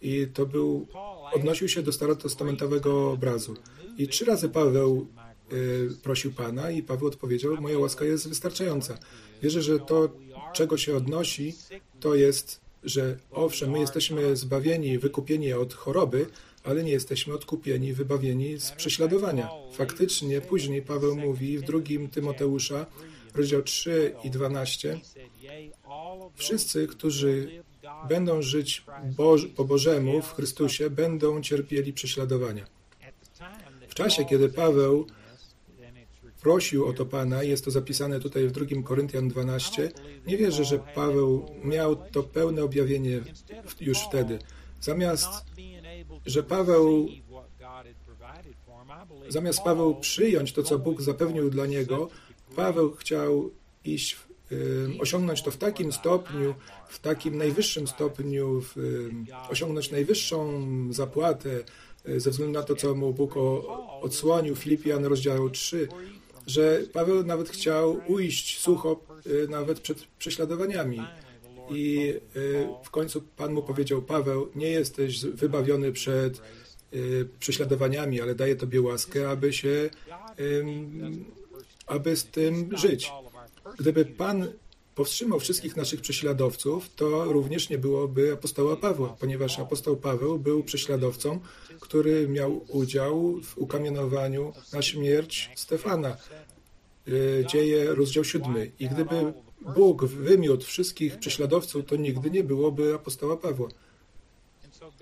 I to był, odnosił się do starotestamentowego obrazu. I trzy razy Paweł y, prosił Pana i Paweł odpowiedział, moja łaska jest wystarczająca. Wierzę, że to, czego się odnosi, to jest, że owszem, my jesteśmy zbawieni, wykupieni od choroby, ale nie jesteśmy odkupieni, wybawieni z prześladowania. Faktycznie później Paweł mówi w drugim Tymoteusza, rozdział 3 i 12, wszyscy, którzy będą żyć Boż, po Bożemu w Chrystusie, będą cierpieli prześladowania. W czasie, kiedy Paweł prosił o to Pana, jest to zapisane tutaj w 2 Koryntian 12, nie wierzę, że Paweł miał to pełne objawienie już wtedy. Zamiast, że Paweł Zamiast Paweł przyjąć to, co Bóg zapewnił dla niego, Paweł chciał iść osiągnąć to w takim stopniu, w takim najwyższym stopniu, w, osiągnąć najwyższą zapłatę e, ze względu na to, co mu Bóg odsłonił, Filipian rozdział 3, że Paweł nawet chciał ujść sucho e, nawet przed prześladowaniami. I e, w końcu Pan mu powiedział, Paweł, nie jesteś wybawiony przed prześladowaniami, ale daję Tobie łaskę, aby się, aby z tym żyć. Gdyby Pan powstrzymał wszystkich naszych prześladowców, to również nie byłoby apostoła Pawła, ponieważ apostoł Paweł był prześladowcą, który miał udział w ukamienowaniu na śmierć Stefana. Y, dzieje rozdział siódmy. I gdyby Bóg wymiótł wszystkich prześladowców, to nigdy nie byłoby apostoła Pawła.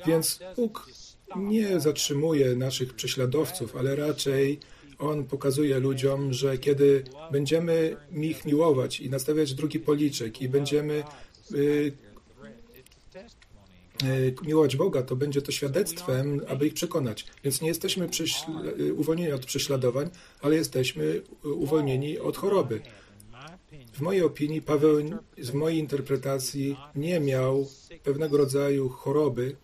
Więc Bóg nie zatrzymuje naszych prześladowców, ale raczej on pokazuje ludziom, że kiedy będziemy ich miłować i nastawiać drugi policzek i będziemy y, y, miłować Boga, to będzie to świadectwem, aby ich przekonać. Więc nie jesteśmy y, uwolnieni od prześladowań, ale jesteśmy uwolnieni od choroby. W mojej opinii Paweł w mojej interpretacji nie miał pewnego rodzaju choroby,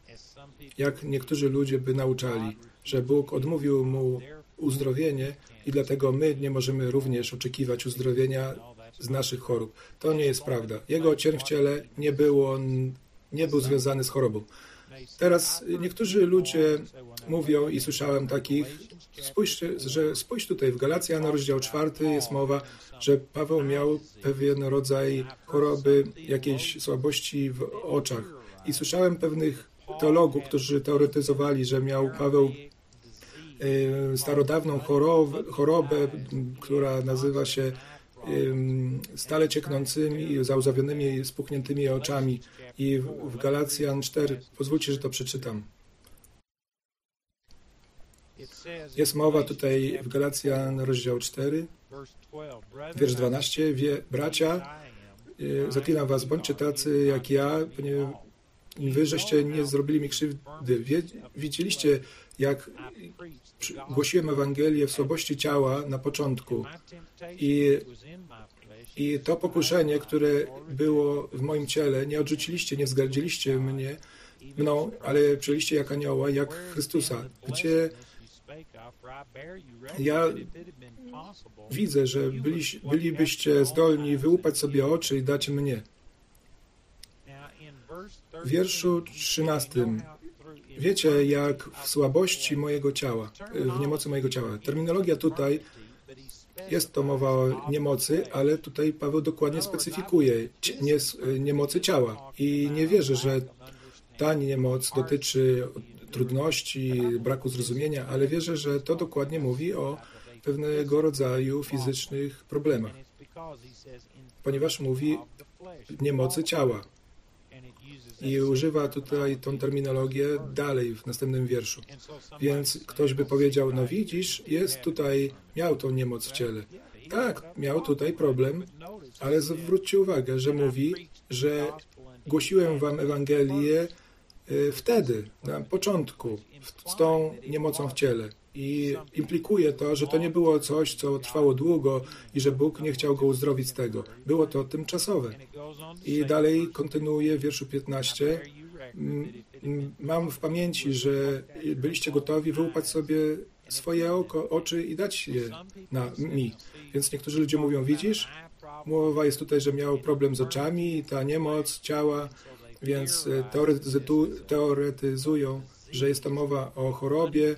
jak niektórzy ludzie by nauczali, że Bóg odmówił mu uzdrowienie i dlatego my nie możemy również oczekiwać uzdrowienia z naszych chorób. To nie jest prawda. Jego cierń w ciele nie, było, nie był związany z chorobą. Teraz niektórzy ludzie mówią i słyszałem takich, spójrz, że spójrz tutaj w Galacja na rozdział czwarty jest mowa, że Paweł miał pewien rodzaj choroby, jakiejś słabości w oczach. I słyszałem pewnych teologów, którzy teoretyzowali, że miał Paweł starodawną chorobę, chorobę która nazywa się y, stale cieknącymi, załzawionymi, spuchniętymi oczami. I w Galacjan 4, pozwólcie, że to przeczytam. Jest mowa tutaj w Galacjan rozdział 4, wiersz 12. Wie, bracia, y, zaklinam was, bądźcie tacy jak ja, ponieważ wy żeście nie zrobili mi krzywdy. Widzieliście, jak głosiłem Ewangelię w słabości ciała na początku. I I to pokuszenie, które było w moim ciele, nie odrzuciliście, nie wzgardziliście mnie, mną, ale przyjęliście jak anioła, jak Chrystusa, gdzie ja widzę, że byli, bylibyście zdolni wyłupać sobie oczy i dać mnie. W wierszu 13 Wiecie, jak w słabości mojego ciała, w niemocy mojego ciała. Terminologia tutaj jest to mowa o niemocy, ale tutaj Paweł dokładnie specyfikuje nie, niemocy ciała. I nie wierzę, że ta niemoc dotyczy trudności, braku zrozumienia, ale wierzę, że to dokładnie mówi o pewnego rodzaju fizycznych problemach, ponieważ mówi niemocy ciała. I używa tutaj tą terminologię dalej w następnym wierszu. Więc ktoś by powiedział, no widzisz, jest tutaj, miał tą niemoc w ciele. Tak, miał tutaj problem, ale zwróćcie uwagę, że mówi, że głosiłem wam Ewangelię y, wtedy, na początku, z tą niemocą w ciele. I implikuje to, że to nie było coś, co trwało długo i że Bóg nie chciał go uzdrowić z tego. Było to tymczasowe. I dalej kontynuuje w wierszu 15. Mam w pamięci, że byliście gotowi wyłupać sobie swoje oko, oczy i dać je na mi. Więc niektórzy ludzie mówią, widzisz, mowa jest tutaj, że miał problem z oczami, ta niemoc ciała, więc e, teoretyzują, że jest to mowa o chorobie,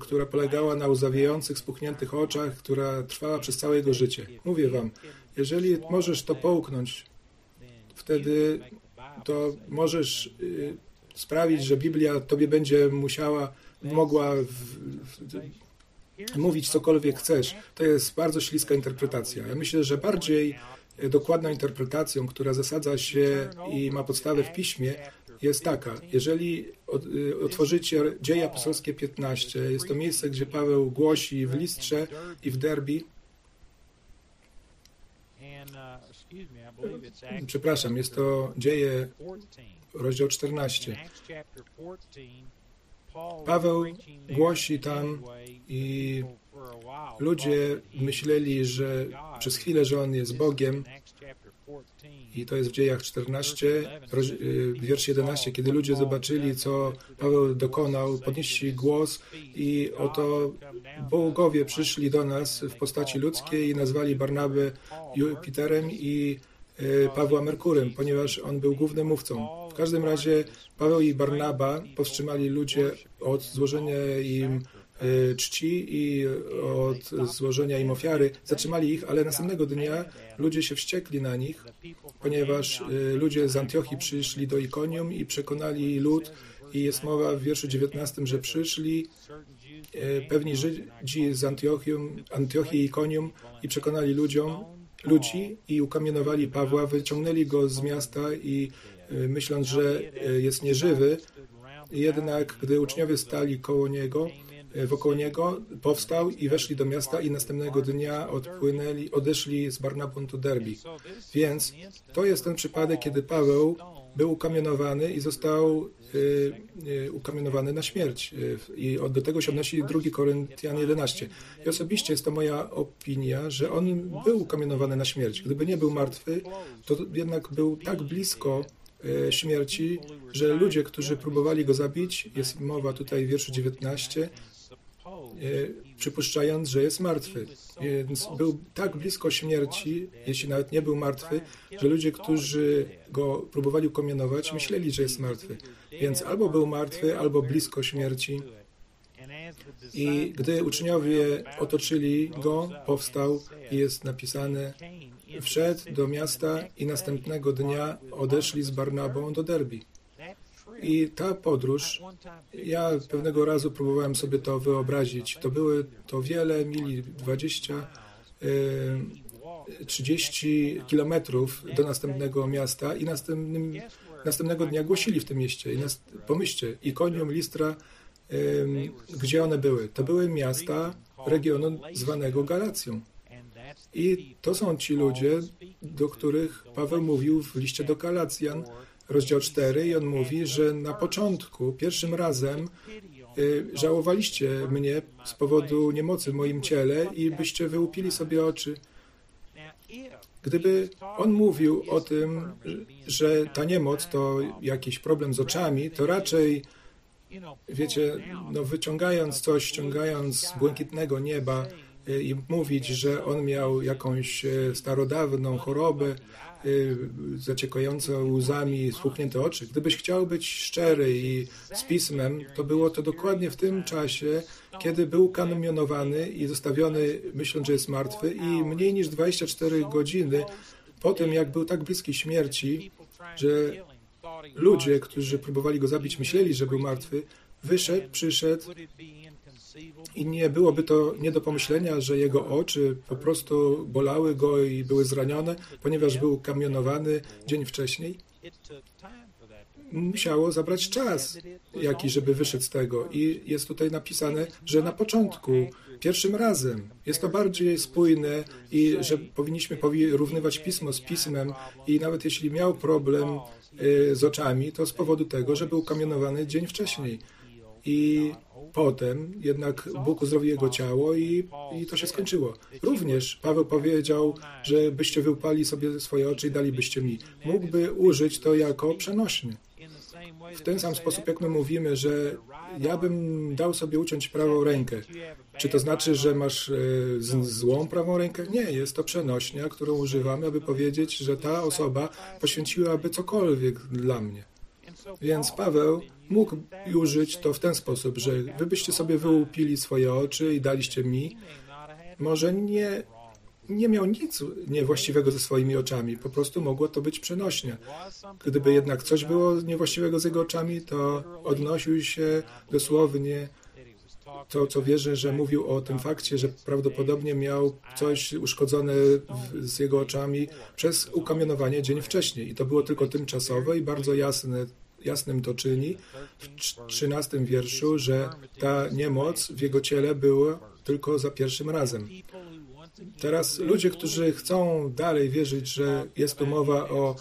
która polegała na łzawiących, spuchniętych oczach, która trwała przez całe jego życie. Mówię wam, jeżeli możesz to połknąć, wtedy to możesz y, sprawić, że Biblia tobie będzie musiała, mogła w, w, mówić cokolwiek chcesz. To jest bardzo śliska interpretacja. Ja myślę, że bardziej dokładną interpretacją, która zasadza się i ma podstawę w piśmie, jest taka. Jeżeli y, otworzycie Dzieje Apostolskie 15, jest to miejsce, gdzie Paweł głosi w Listrze i w Derby. Przepraszam, jest to Dzieje, rozdział 14. Paweł głosi tam i ludzie myśleli, że przez chwilę, że on jest Bogiem, i to jest w dziejach 14, y, wiersz 11, kiedy ludzie zobaczyli, co Paweł dokonał, podnieśli głos i oto bogowie przyszli do nas w postaci ludzkiej i nazwali Barnabę Jupiterem i y, Pawła Merkurem, ponieważ on był głównym mówcą. W każdym razie Paweł i Barnaba powstrzymali ludzie od złożenia im czci i od złożenia im ofiary. Zatrzymali ich, ale następnego dnia ludzie się wściekli na nich ponieważ y, ludzie z Antiochii przyszli do Ikonium i przekonali lud i jest mowa w wierszu 19, że przyszli y, pewni Żydzi z Antiochium, Antiochii i Ikonium i przekonali ludziom, ludzi i ukamienowali Pawła, wyciągnęli go z miasta i y, myśląc, że jest nieżywy, jednak gdy uczniowie stali koło niego, E, wokoło niego, powstał i weszli do miasta i następnego dnia odpłynęli, odeszli z Barnabą do Derby. Więc to jest ten przypadek, kiedy Paweł był ukamienowany i został y, y, ukamienowany na śmierć. I do tego się odnosi 2 Koryntian 11. I osobiście jest to moja opinia, że on był ukamienowany na śmierć. Gdyby nie był martwy, to jednak był tak blisko śmierci, że ludzie, którzy próbowali go zabić, jest mowa tutaj w wierszu 19, E, przypuszczając, że jest martwy. Więc był tak blisko śmierci, jeśli nawet nie był martwy, że ludzie, którzy go próbowali ukomienować, myśleli, że jest martwy. Więc albo był martwy, albo blisko śmierci. I gdy uczniowie otoczyli go, powstał i jest napisane, wszedł do miasta i następnego dnia odeszli z Barnabą do Derby. I ta podróż, ja pewnego razu próbowałem sobie to wyobrazić. To były to wiele mili, 20, 30 kilometrów do następnego miasta i następnym, następnego dnia głosili w tym mieście. I nas, pomyślcie, Ikonium, Listra, gdzie one były? To były miasta regionu zwanego Galacją. I to są ci ludzie, do których Paweł mówił w liście do Galacjan, rozdział 4 i on mówi, że na początku, pierwszym razem y, żałowaliście mnie z powodu niemocy w moim ciele i byście wyłupili sobie oczy. Gdyby on mówił o tym, że ta niemoc to jakiś problem z oczami, to raczej, wiecie, no wyciągając coś, ściągając z błękitnego nieba y, i mówić, że on miał jakąś y, starodawną chorobę, zaciekające łzami, spuchnięte oczy. Gdybyś chciał być szczery i z pismem, to było to dokładnie w tym czasie, kiedy był kanonionowany i zostawiony, myśląc, że jest martwy i mniej niż 24 godziny po tym, jak był tak bliski śmierci, że ludzie, którzy próbowali go zabić, myśleli, że był martwy, wyszedł, przyszedł i nie byłoby to nie do pomyślenia, że jego oczy po prostu bolały go i były zranione, ponieważ był kamionowany dzień wcześniej musiało zabrać czas jaki, żeby wyszedł z tego. I jest tutaj napisane, że na początku, pierwszym razem, jest to bardziej spójne i że powinniśmy porównywać pismo z pismem i nawet jeśli miał problem y, z oczami, to z powodu tego, że był kamionowany dzień wcześniej. I potem jednak Bóg uzdrowił jego ciało i, i to się skończyło. Również Paweł powiedział, że byście wyłpali sobie swoje oczy i dalibyście mi. Mógłby użyć to jako przenośnie w ten sam sposób, jak my mówimy, że ja bym dał sobie uciąć prawą rękę. Czy to znaczy, że masz e, złą prawą rękę? Nie, jest to przenośnia, którą używamy, aby powiedzieć, że ta osoba poświęciłaby cokolwiek dla mnie. Więc Paweł mógł użyć to w ten sposób, że wy byście sobie wyłupili swoje oczy i daliście mi. Może nie nie miał nic niewłaściwego ze swoimi oczami, po prostu mogło to być przenośnie. Gdyby jednak coś było niewłaściwego z jego oczami, to odnosił się dosłownie to, co wierzę, że mówił o tym fakcie, że prawdopodobnie miał coś uszkodzone w, z jego oczami przez ukamionowanie dzień wcześniej. I to było tylko tymczasowe i bardzo jasne, jasnym to czyni w trzynastym wierszu, że ta niemoc w jego ciele była tylko za pierwszym razem. Teraz ludzie, którzy chcą dalej wierzyć, że jest tu mowa o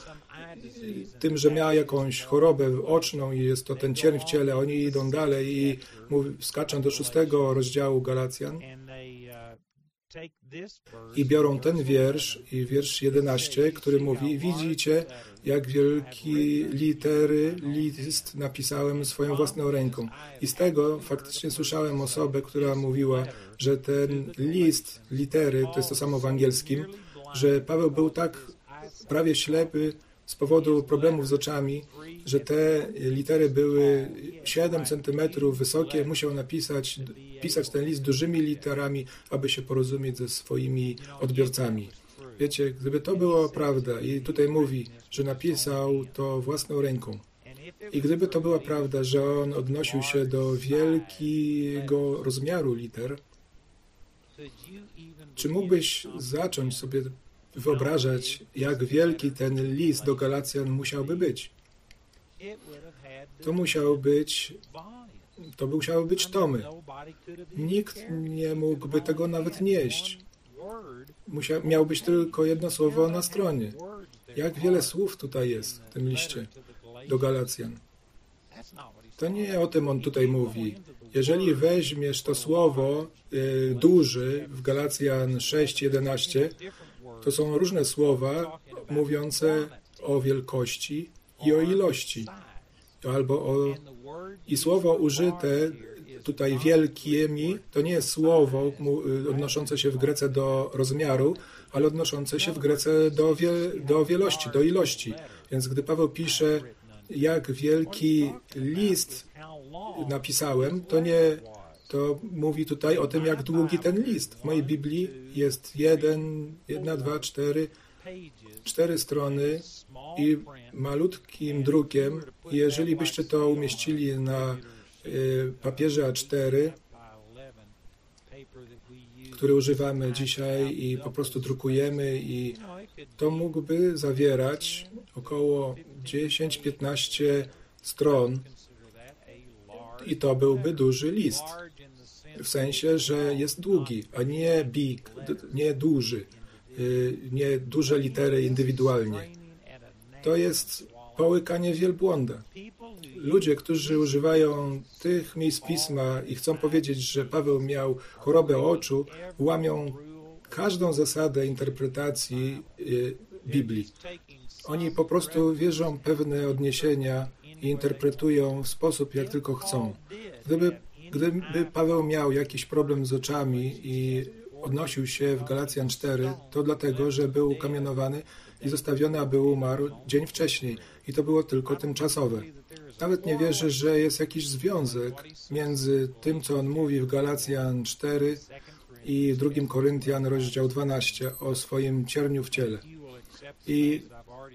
tym, że miała jakąś chorobę oczną i jest to ten cień w ciele, oni idą dalej i skaczą do szóstego rozdziału Galacjan i biorą ten wiersz i wiersz 11, który mówi widzicie, jak wielki litery list napisałem swoją własną ręką. I z tego faktycznie słyszałem osobę, która mówiła, że ten list, litery, to jest to samo w angielskim, że Paweł był tak prawie ślepy z powodu problemów z oczami, że te litery były 7 centymetrów wysokie, musiał napisać, pisać ten list dużymi literami, aby się porozumieć ze swoimi odbiorcami. Wiecie, gdyby to było prawda i tutaj mówi, że napisał to własną ręką, i gdyby to była prawda, że on odnosił się do wielkiego rozmiaru liter, czy mógłbyś zacząć sobie wyobrażać, jak wielki ten list do Galacjan musiałby być? To musiał być, to musiały być tomy. Nikt nie mógłby tego nawet nieść. Musiał, miał być tylko jedno słowo na stronie. Jak wiele słów tutaj jest w tym liście do Galacjan. To nie o tym on tutaj mówi. Jeżeli weźmiesz to słowo y, duży w Galacjan 6:11, to są różne słowa mówiące o wielkości i o ilości. Albo o, I słowo użyte tutaj wielkimi to nie jest słowo odnoszące się w Grece do rozmiaru, ale odnoszące się w Grece do, wie, do wielości, do ilości. Więc gdy Paweł pisze, jak wielki list napisałem, to nie to mówi tutaj o tym, jak długi ten list. W mojej Biblii jest jeden, jedna, dwa, cztery, cztery strony i malutkim drukiem. Jeżeli byście to umieścili na y, papierze A4, który używamy dzisiaj i po prostu drukujemy i to mógłby zawierać około 10-15 stron i to byłby duży list. W sensie, że jest długi, a nie big, nie duży, y, nie duże litery indywidualnie. To jest połykanie wielbłąda. Ludzie, którzy używają tych miejsc pisma i chcą powiedzieć, że Paweł miał chorobę oczu, łamią każdą zasadę interpretacji y, Biblii. Oni po prostu wierzą pewne odniesienia i interpretują w sposób, jak tylko chcą. Gdyby, gdyby Paweł miał jakiś problem z oczami i odnosił się w Galacjan 4, to dlatego, że był ukamienowany i zostawiony, aby umarł dzień wcześniej. I to było tylko tymczasowe. Nawet nie wierzę, że jest jakiś związek między tym, co on mówi w Galacjan 4 i 2 Koryntian, rozdział 12, o swoim cierniu w ciele. I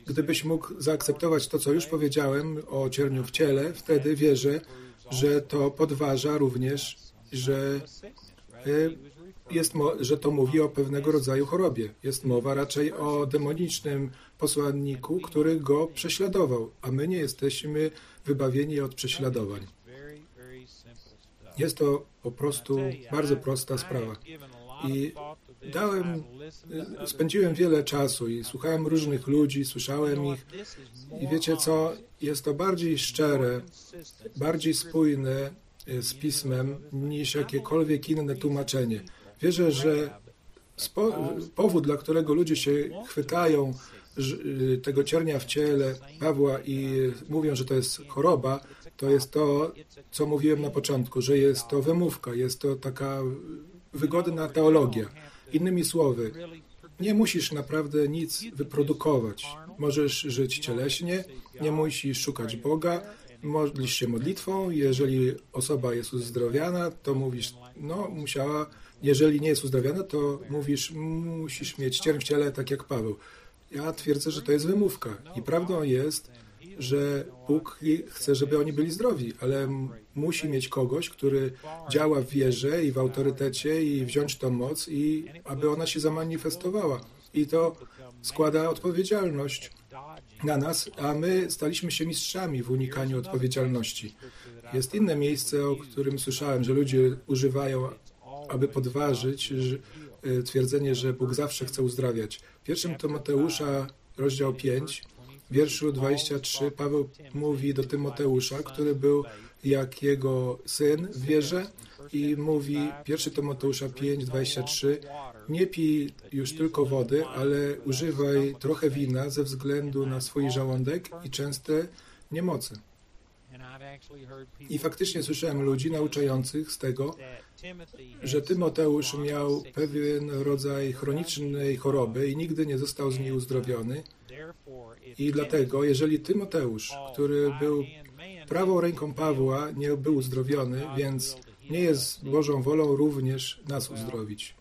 gdybyś mógł zaakceptować to, co już powiedziałem o cierniu w ciele, wtedy wierzę, że to podważa również, że y, jest, że to mówi o pewnego rodzaju chorobie. Jest mowa raczej o demonicznym posłanniku, który go prześladował, a my nie jesteśmy wybawieni od prześladowań. Jest to po prostu bardzo prosta sprawa. I dałem, spędziłem wiele czasu i słuchałem różnych ludzi, słyszałem ich i wiecie co, jest to bardziej szczere, bardziej spójne e, z pismem niż jakiekolwiek inne tłumaczenie. Wierzę, że powód, dla którego ludzie się chwytają y, tego ciernia w ciele Pawła i mówią, że to jest choroba, to jest to, co mówiłem na początku, że jest to wymówka, jest to taka wygodna teologia. Innymi słowy, nie musisz naprawdę nic wyprodukować. Możesz żyć cieleśnie, nie musisz szukać Boga, modlisz się modlitwą. Jeżeli osoba jest uzdrowiana, to mówisz, no musiała jeżeli nie jest uzdrawiana, to mówisz, musisz mieć cierń w ciele, tak jak Paweł. Ja twierdzę, że to jest wymówka. I prawdą jest, że Bóg chce, żeby oni byli zdrowi, ale musi mieć kogoś, który działa w wierze i w autorytecie i wziąć tą moc i aby ona się zamanifestowała. I to składa odpowiedzialność na nas, a my staliśmy się mistrzami w unikaniu odpowiedzialności. Jest inne miejsce, o którym słyszałem, że ludzie używają aby podważyć e, twierdzenie, że Bóg zawsze chce uzdrawiać. W pierwszym Tymoteusza, rozdział 5, wierszu 23, Paweł mówi do Tymoteusza, który był jak jego syn w wierze i mówi 1 Tymoteusza 5, 23, nie pij już tylko wody, ale używaj trochę wina ze względu na swój żołądek i częste niemocy. I faktycznie słyszałem ludzi nauczających z tego, że Tymoteusz miał pewien rodzaj chronicznej choroby i nigdy nie został z niej uzdrowiony. I dlatego, jeżeli Tymoteusz, który był prawą ręką Pawła, nie był uzdrowiony, więc nie jest Bożą wolą również nas uzdrowić.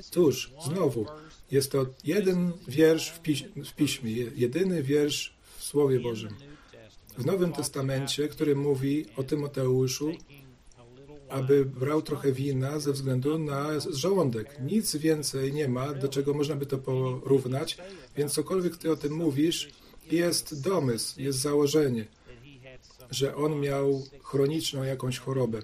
Cóż, znowu, jest to jeden wiersz w, piś w piśmie, jedyny wiersz w Słowie Bożym. W Nowym Testamencie, który mówi o Tymoteuszu, aby brał trochę wina ze względu na żołądek. Nic więcej nie ma, do czego można by to porównać, więc cokolwiek ty o tym mówisz, jest domysł, jest założenie, że on miał chroniczną jakąś chorobę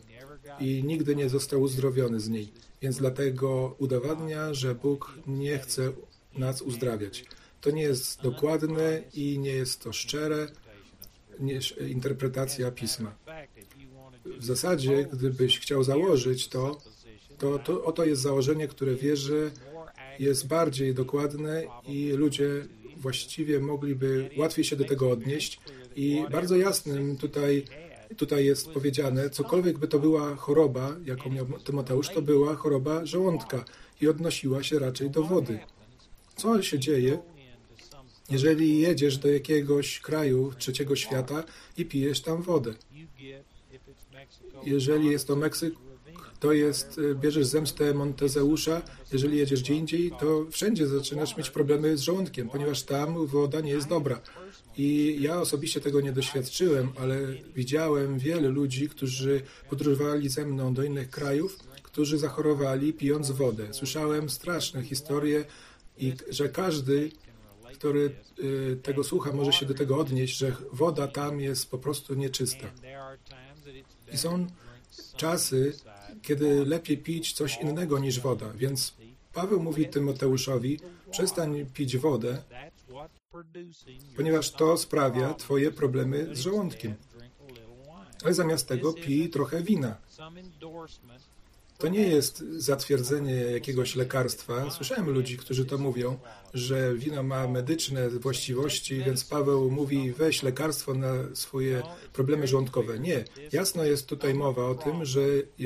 i nigdy nie został uzdrowiony z niej. Więc dlatego udowadnia, że Bóg nie chce nas uzdrawiać. To nie jest dokładne i nie jest to szczere interpretacja pisma w zasadzie, gdybyś chciał założyć to, to, to oto jest założenie, które wierzę jest bardziej dokładne i ludzie właściwie mogliby łatwiej się do tego odnieść i bardzo jasnym tutaj, tutaj jest powiedziane, cokolwiek by to była choroba, jaką miał Tymoteusz, to była choroba żołądka i odnosiła się raczej do wody. Co się dzieje, jeżeli jedziesz do jakiegoś kraju trzeciego świata i pijesz tam wodę? Jeżeli jest to Meksyk, to jest, e, bierzesz zemstę Montezeusza, jeżeli jedziesz gdzie indziej, to wszędzie zaczynasz mieć problemy z żołądkiem, ponieważ tam woda nie jest dobra. I ja osobiście tego nie doświadczyłem, ale widziałem wielu ludzi, którzy podróżowali ze mną do innych krajów, którzy zachorowali pijąc wodę. Słyszałem straszne historie i że każdy, który e, tego słucha, może się do tego odnieść, że woda tam jest po prostu nieczysta. I są czasy, kiedy lepiej pić coś innego niż woda. Więc Paweł mówi Tymoteuszowi, przestań pić wodę, ponieważ to sprawia Twoje problemy z żołądkiem. Ale zamiast tego pij trochę wina. To nie jest zatwierdzenie jakiegoś lekarstwa. Słyszałem ludzi, którzy to mówią, że wino ma medyczne właściwości, więc Paweł mówi weź lekarstwo na swoje problemy żołądkowe. Nie. Jasno jest tutaj mowa o tym, że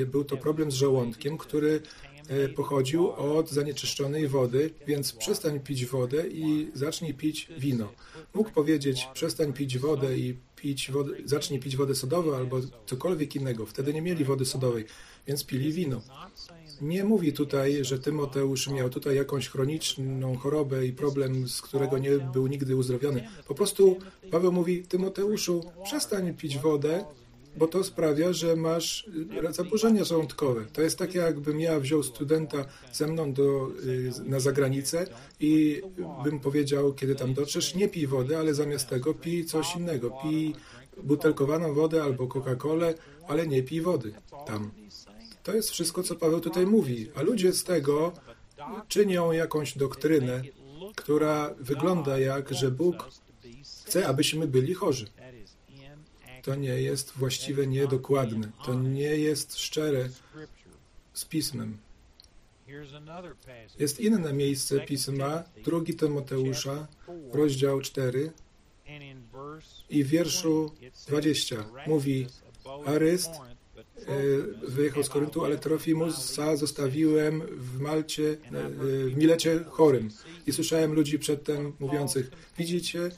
był to problem z żołądkiem, który e, pochodził od zanieczyszczonej wody, więc przestań pić wodę i zacznij pić wino. Mógł powiedzieć przestań pić wodę i pić wodę, zacznij pić wodę sodową albo cokolwiek innego. Wtedy nie mieli wody sodowej, więc pili wino. Nie mówi tutaj, że Tymoteusz miał tutaj jakąś chroniczną chorobę i problem, z którego nie był nigdy uzdrowiony. Po prostu Paweł mówi, Tymoteuszu, przestań pić wodę, bo to sprawia, że masz y, zaburzenia żołądkowe. To jest tak, jakbym ja wziął studenta ze mną do, y, na zagranicę i bym powiedział, kiedy tam dotrzesz, nie pij wody, ale zamiast tego pij coś innego. Pij butelkowaną wodę albo Coca-Colę, ale nie pij wody tam. To jest wszystko, co Paweł tutaj mówi. A ludzie z tego czynią jakąś doktrynę, która wygląda jak, że Bóg chce, abyśmy byli chorzy. To nie jest właściwe, niedokładne. To nie jest szczere z Pismem. Jest inne miejsce Pisma, drugi Tymoteusza, rozdział 4 i w wierszu 20 mówi Aryst wyjechał z Koryntu, ale Trofimusa zostawiłem w Malcie, e, w Milecie chorym. I słyszałem ludzi przedtem mówiących, widzicie, e,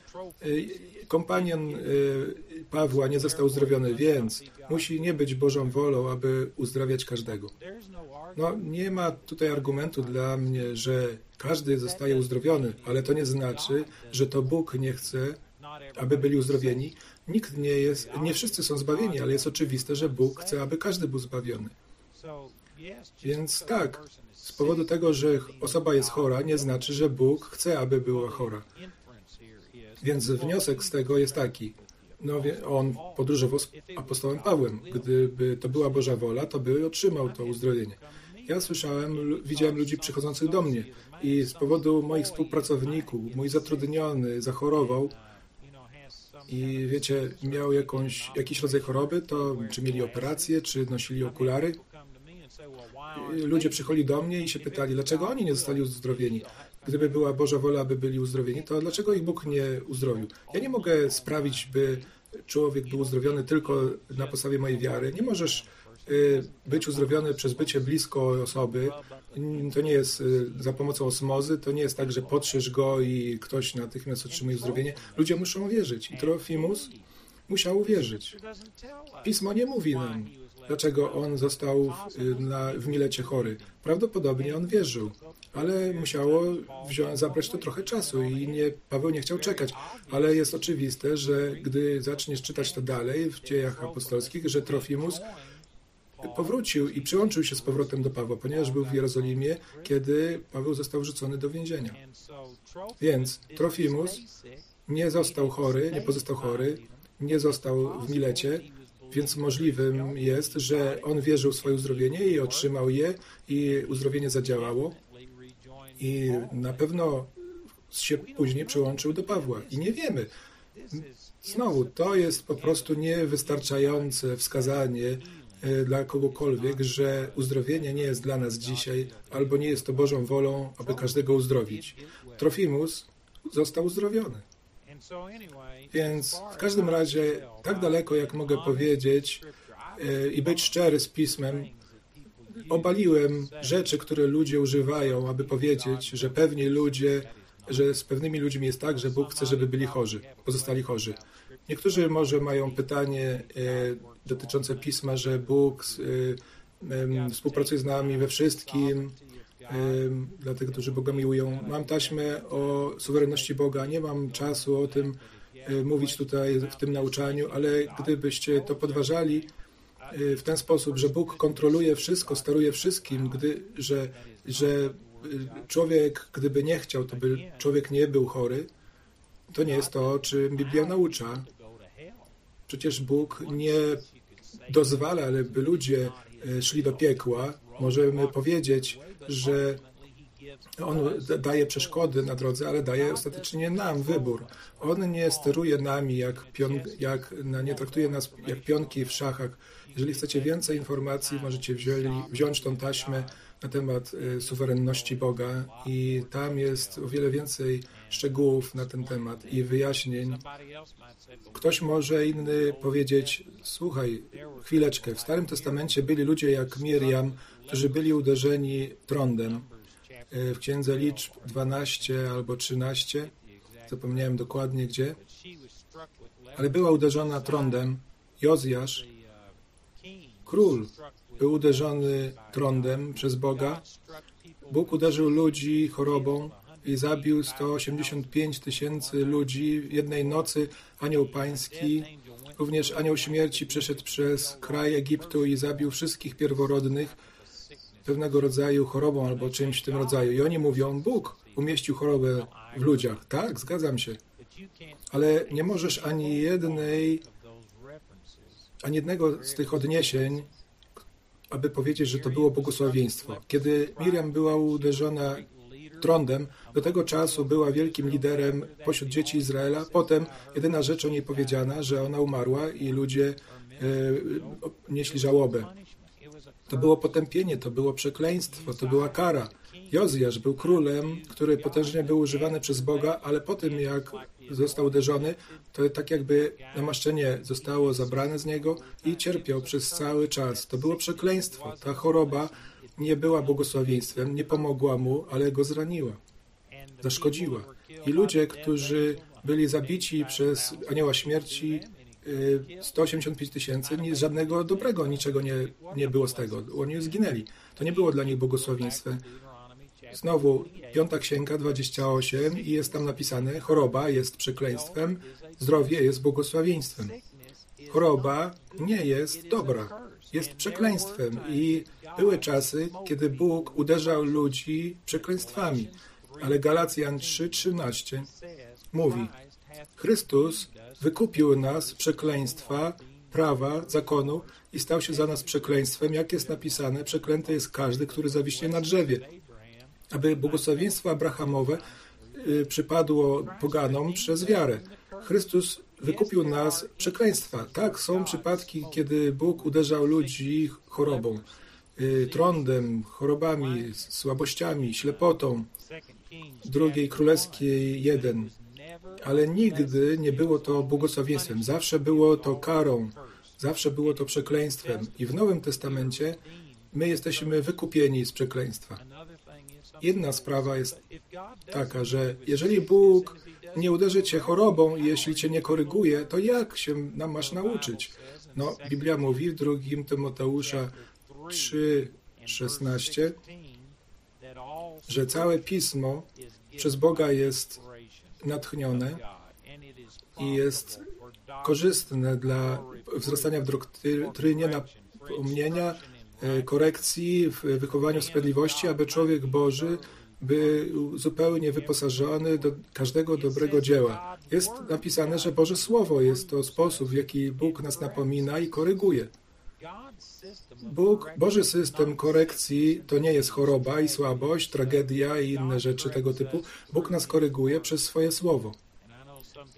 kompanion Pawła nie został uzdrowiony, więc musi nie być Bożą wolą, aby uzdrawiać każdego. No, nie ma tutaj argumentu dla mnie, że każdy zostaje uzdrowiony, ale to nie znaczy, że to Bóg nie chce, aby byli uzdrowieni, Nikt nie jest, nie wszyscy są zbawieni, ale jest oczywiste, że Bóg chce, aby każdy był zbawiony. Więc tak, z powodu tego, że osoba jest chora, nie znaczy, że Bóg chce, aby była chora. Więc wniosek z tego jest taki. No, on podróżował z apostołem Pawłem. Gdyby to była Boża wola, to by otrzymał to uzdrowienie. Ja słyszałem, widziałem ludzi przychodzących do mnie i z powodu moich współpracowników, mój zatrudniony zachorował, i wiecie, miał jakąś, jakiś rodzaj choroby, to czy mieli operację, czy nosili okulary. Ludzie przychodzili do mnie i się pytali, dlaczego oni nie zostali uzdrowieni. Gdyby była Boża wola, aby byli uzdrowieni, to dlaczego ich Bóg nie uzdrowił? Ja nie mogę sprawić, by człowiek był uzdrowiony tylko na podstawie mojej wiary. Nie możesz być uzdrowiony przez bycie blisko osoby, to nie jest y, za pomocą osmozy, to nie jest tak, że potrzesz go i ktoś natychmiast otrzymuje uzdrowienie. Ludzie muszą wierzyć i Trofimus musiał uwierzyć. Pismo nie mówi nam, dlaczego on został w, y, na, w Milecie chory. Prawdopodobnie on wierzył, ale musiało wziąć, zabrać to trochę czasu i nie, Paweł nie chciał czekać. Ale jest oczywiste, że gdy zaczniesz czytać to dalej w dziejach apostolskich, że Trofimus powrócił i przyłączył się z powrotem do Pawła, ponieważ był w Jerozolimie, kiedy Paweł został wrzucony do więzienia. Więc Trofimus nie został chory, nie pozostał chory, nie został w Milecie, więc możliwym jest, że on wierzył w swoje uzdrowienie i otrzymał je i uzdrowienie zadziałało i na pewno się później przyłączył do Pawła. I nie wiemy. Znowu, to jest po prostu niewystarczające wskazanie dla kogokolwiek, że uzdrowienie nie jest dla nas dzisiaj, albo nie jest to Bożą wolą, aby każdego uzdrowić. Trofimus został uzdrowiony. Więc w każdym razie, tak daleko jak mogę powiedzieć e, i być szczery z pismem, obaliłem rzeczy, które ludzie używają, aby powiedzieć, że pewni ludzie, że z pewnymi ludźmi jest tak, że Bóg chce, żeby byli chorzy, pozostali chorzy. Niektórzy może mają pytanie e, dotyczące pisma, że Bóg e, współpracuje z nami we wszystkim, e, dla tych, którzy Boga miłują. Mam taśmę o suwerenności Boga, nie mam czasu o tym mówić tutaj w tym nauczaniu, ale gdybyście to podważali w ten sposób, że Bóg kontroluje wszystko, steruje wszystkim, gdy, że, że człowiek, gdyby nie chciał, to by człowiek nie był chory, to nie jest to, czym Biblia naucza. Przecież Bóg nie dozwala, by ludzie e, szli do piekła. Możemy powiedzieć, że On daje przeszkody na drodze, ale daje ostatecznie nam wybór. On nie steruje nami, jak, pion, jak nie traktuje nas jak pionki w szachach. Jeżeli chcecie więcej informacji, możecie wzięli, wziąć tą taśmę na temat y, suwerenności Boga i tam jest o wiele więcej szczegółów na ten temat i wyjaśnień. Ktoś może inny powiedzieć, słuchaj, chwileczkę, w Starym Testamencie byli ludzie jak Miriam, którzy byli uderzeni trądem. Y, w Księdze Liczb 12 albo 13, zapomniałem dokładnie gdzie, ale była uderzona trądem. Jozjasz, król, był uderzony trądem przez Boga. Bóg uderzył ludzi chorobą i zabił 185 tysięcy ludzi w jednej nocy. Anioł Pański, również Anioł Śmierci przeszedł przez kraj Egiptu i zabił wszystkich pierworodnych pewnego rodzaju chorobą albo czymś w tym rodzaju. I oni mówią, Bóg umieścił chorobę w ludziach. Tak, zgadzam się. Ale nie możesz ani jednej, ani jednego z tych odniesień aby powiedzieć, że to było błogosławieństwo. Kiedy Miriam była uderzona trądem, do tego czasu była wielkim liderem pośród dzieci Izraela. Potem jedyna rzecz o niej powiedziana, że ona umarła i ludzie e, nieśli żałobę. To było potępienie, to było przekleństwo, to była kara. Jozjasz był królem, który potężnie był używany przez Boga, ale po tym jak został uderzony, to tak jakby namaszczenie zostało zabrane z niego i cierpiał przez cały czas. To było przekleństwo. Ta choroba nie była błogosławieństwem, nie pomogła mu, ale go zraniła, zaszkodziła. I ludzie, którzy byli zabici przez anioła śmierci, 185 y, tysięcy, żadnego dobrego, niczego nie, nie było z tego. Oni zginęli. To nie było dla nich błogosławieństwem. Znowu, piąta księga 28 i jest tam napisane, choroba jest przekleństwem, zdrowie jest błogosławieństwem. Choroba nie jest dobra, jest przekleństwem i były czasy, kiedy Bóg uderzał ludzi przekleństwami. Ale Galacjan 3:13 mówi: Chrystus wykupił nas przekleństwa, prawa, zakonu i stał się za nas przekleństwem, jak jest napisane: Przeklęty jest każdy, który zawiśnie na drzewie aby błogosławieństwo abrahamowe y, przypadło poganom przez wiarę. Chrystus wykupił nas przekleństwa. Tak, są przypadki, kiedy Bóg uderzał ludzi chorobą, trądem, chorobami, słabościami, ślepotą. Drugiej Królewskiej jeden. Ale nigdy nie było to błogosławieństwem. Zawsze było to karą. Zawsze było to przekleństwem. I w Nowym Testamencie my jesteśmy wykupieni z przekleństwa. Jedna sprawa jest taka, że jeżeli Bóg nie uderzy cię chorobą, jeśli cię nie koryguje, to jak się nam masz nauczyć? No, Biblia mówi w drugim Tymoteusza 3:16, że całe pismo przez Boga jest natchnione i jest korzystne dla wzrastania w doktrynie, napomnienia, E, korekcji w wychowaniu sprawiedliwości, aby człowiek Boży był zupełnie wyposażony do każdego dobrego dzieła. Jest napisane, że Boże Słowo jest to sposób, w jaki Bóg nas napomina i koryguje. Bóg, Boży system korekcji to nie jest choroba i słabość, tragedia i inne rzeczy tego typu. Bóg nas koryguje przez swoje słowo.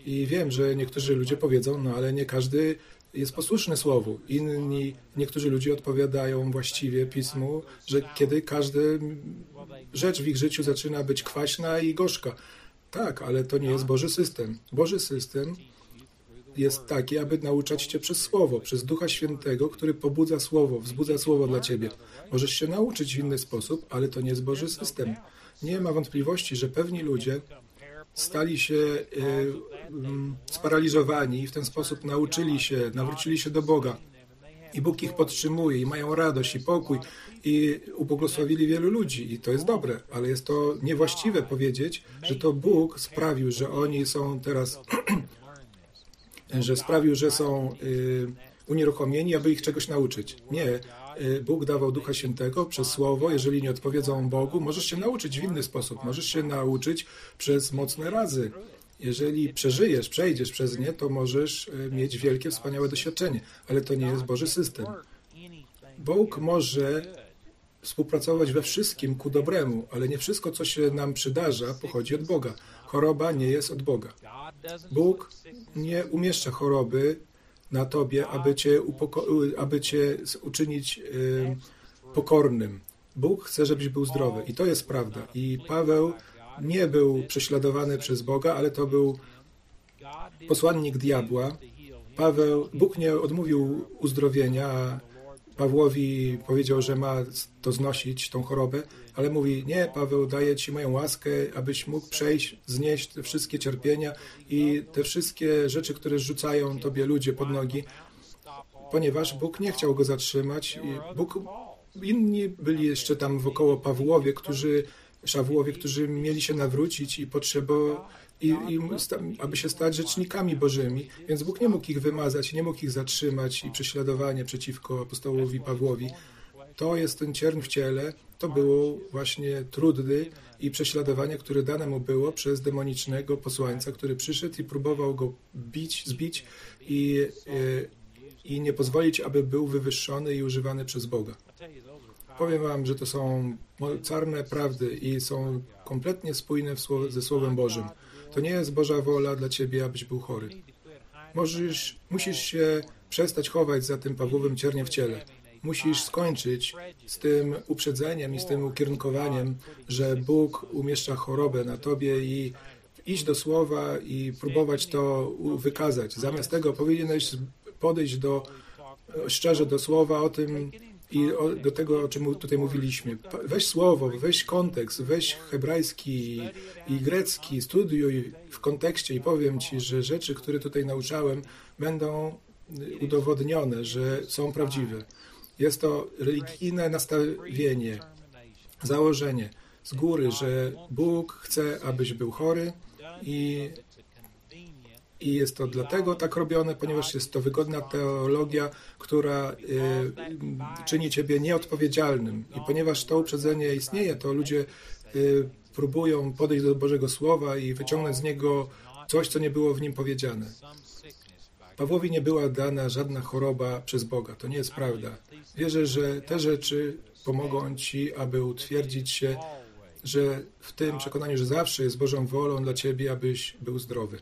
I wiem, że niektórzy ludzie powiedzą, no ale nie każdy jest posłuszny Słowu. Inni, niektórzy ludzie odpowiadają właściwie Pismu, że kiedy każda rzecz w ich życiu zaczyna być kwaśna i gorzka. Tak, ale to nie jest Boży system. Boży system jest taki, aby nauczać Cię przez Słowo, przez Ducha Świętego, który pobudza Słowo, wzbudza Słowo dla Ciebie. Możesz się nauczyć w inny sposób, ale to nie jest Boży system. Nie ma wątpliwości, że pewni ludzie stali się e, mm, sparaliżowani i w ten sposób nauczyli się, nawrócili się do Boga. I Bóg ich podtrzymuje i mają radość i pokój i ubłogosławili wielu ludzi i to jest dobre, ale jest to niewłaściwe powiedzieć, że to Bóg sprawił, że oni są teraz, że sprawił, że są y, unieruchomieni, aby ich czegoś nauczyć. Nie, Y, Bóg dawał Ducha Świętego przez Słowo. Jeżeli nie odpowiedzą Bogu, możesz się nauczyć w inny sposób. Możesz się nauczyć przez mocne razy. Jeżeli przeżyjesz, przejdziesz przez nie, to możesz y, mieć wielkie, wspaniałe doświadczenie, ale to nie jest Boży system. Bóg może współpracować we wszystkim ku dobremu, ale nie wszystko, co się nam przydarza, pochodzi od Boga. Choroba nie jest od Boga. Bóg nie umieszcza choroby na tobie, aby cię, aby cię uczynić y, pokornym. Bóg chce, żebyś był zdrowy. I to jest prawda. I Paweł nie był prześladowany przez Boga, ale to był posłannik diabła. Paweł, Bóg nie odmówił uzdrowienia, Pawłowi powiedział, że ma to znosić, tą chorobę, ale mówi, nie, Paweł, daję Ci moją łaskę, abyś mógł przejść, znieść te wszystkie cierpienia i te wszystkie rzeczy, które rzucają Tobie ludzie pod nogi, ponieważ Bóg nie chciał go zatrzymać. I Bóg, inni byli jeszcze tam wokoło Pawłowie, którzy, Szawłowie, którzy mieli się nawrócić i potrzebowali i, i, aby się stać rzecznikami Bożymi, więc Bóg nie mógł ich wymazać, nie mógł ich zatrzymać i prześladowanie przeciwko apostołowi Pawłowi. To jest ten cierń w ciele, to było właśnie trudy i prześladowanie, które dane mu było przez demonicznego posłańca, który przyszedł i próbował go bić, zbić i, i, i nie pozwolić, aby był wywyższony i używany przez Boga. Powiem Wam, że to są mocarne prawdy i są kompletnie spójne ze Słowem Bożym. To nie jest Boża wola dla ciebie, abyś był chory. Możesz, musisz się przestać chować za tym Pawłowym cierniem w ciele. Musisz skończyć z tym uprzedzeniem i z tym ukierunkowaniem, że Bóg umieszcza chorobę na tobie i iść do słowa i próbować to wykazać. Zamiast tego powinieneś podejść do, szczerze do słowa o tym, i do tego, o czym tutaj mówiliśmy. Weź słowo, weź kontekst, weź hebrajski i grecki, studiuj w kontekście i powiem Ci, że rzeczy, które tutaj nauczałem, będą udowodnione, że są prawdziwe. Jest to religijne nastawienie, założenie z góry, że Bóg chce, abyś był chory i i jest to dlatego tak robione, ponieważ jest to wygodna teologia, która y, czyni ciebie nieodpowiedzialnym. I ponieważ to uprzedzenie istnieje, to ludzie y, próbują podejść do Bożego Słowa i wyciągnąć z niego coś, co nie było w nim powiedziane. Pawłowi nie była dana żadna choroba przez Boga. To nie jest prawda. Wierzę, że te rzeczy pomogą ci, aby utwierdzić się, że w tym przekonaniu, że zawsze jest Bożą wolą dla ciebie, abyś był zdrowy.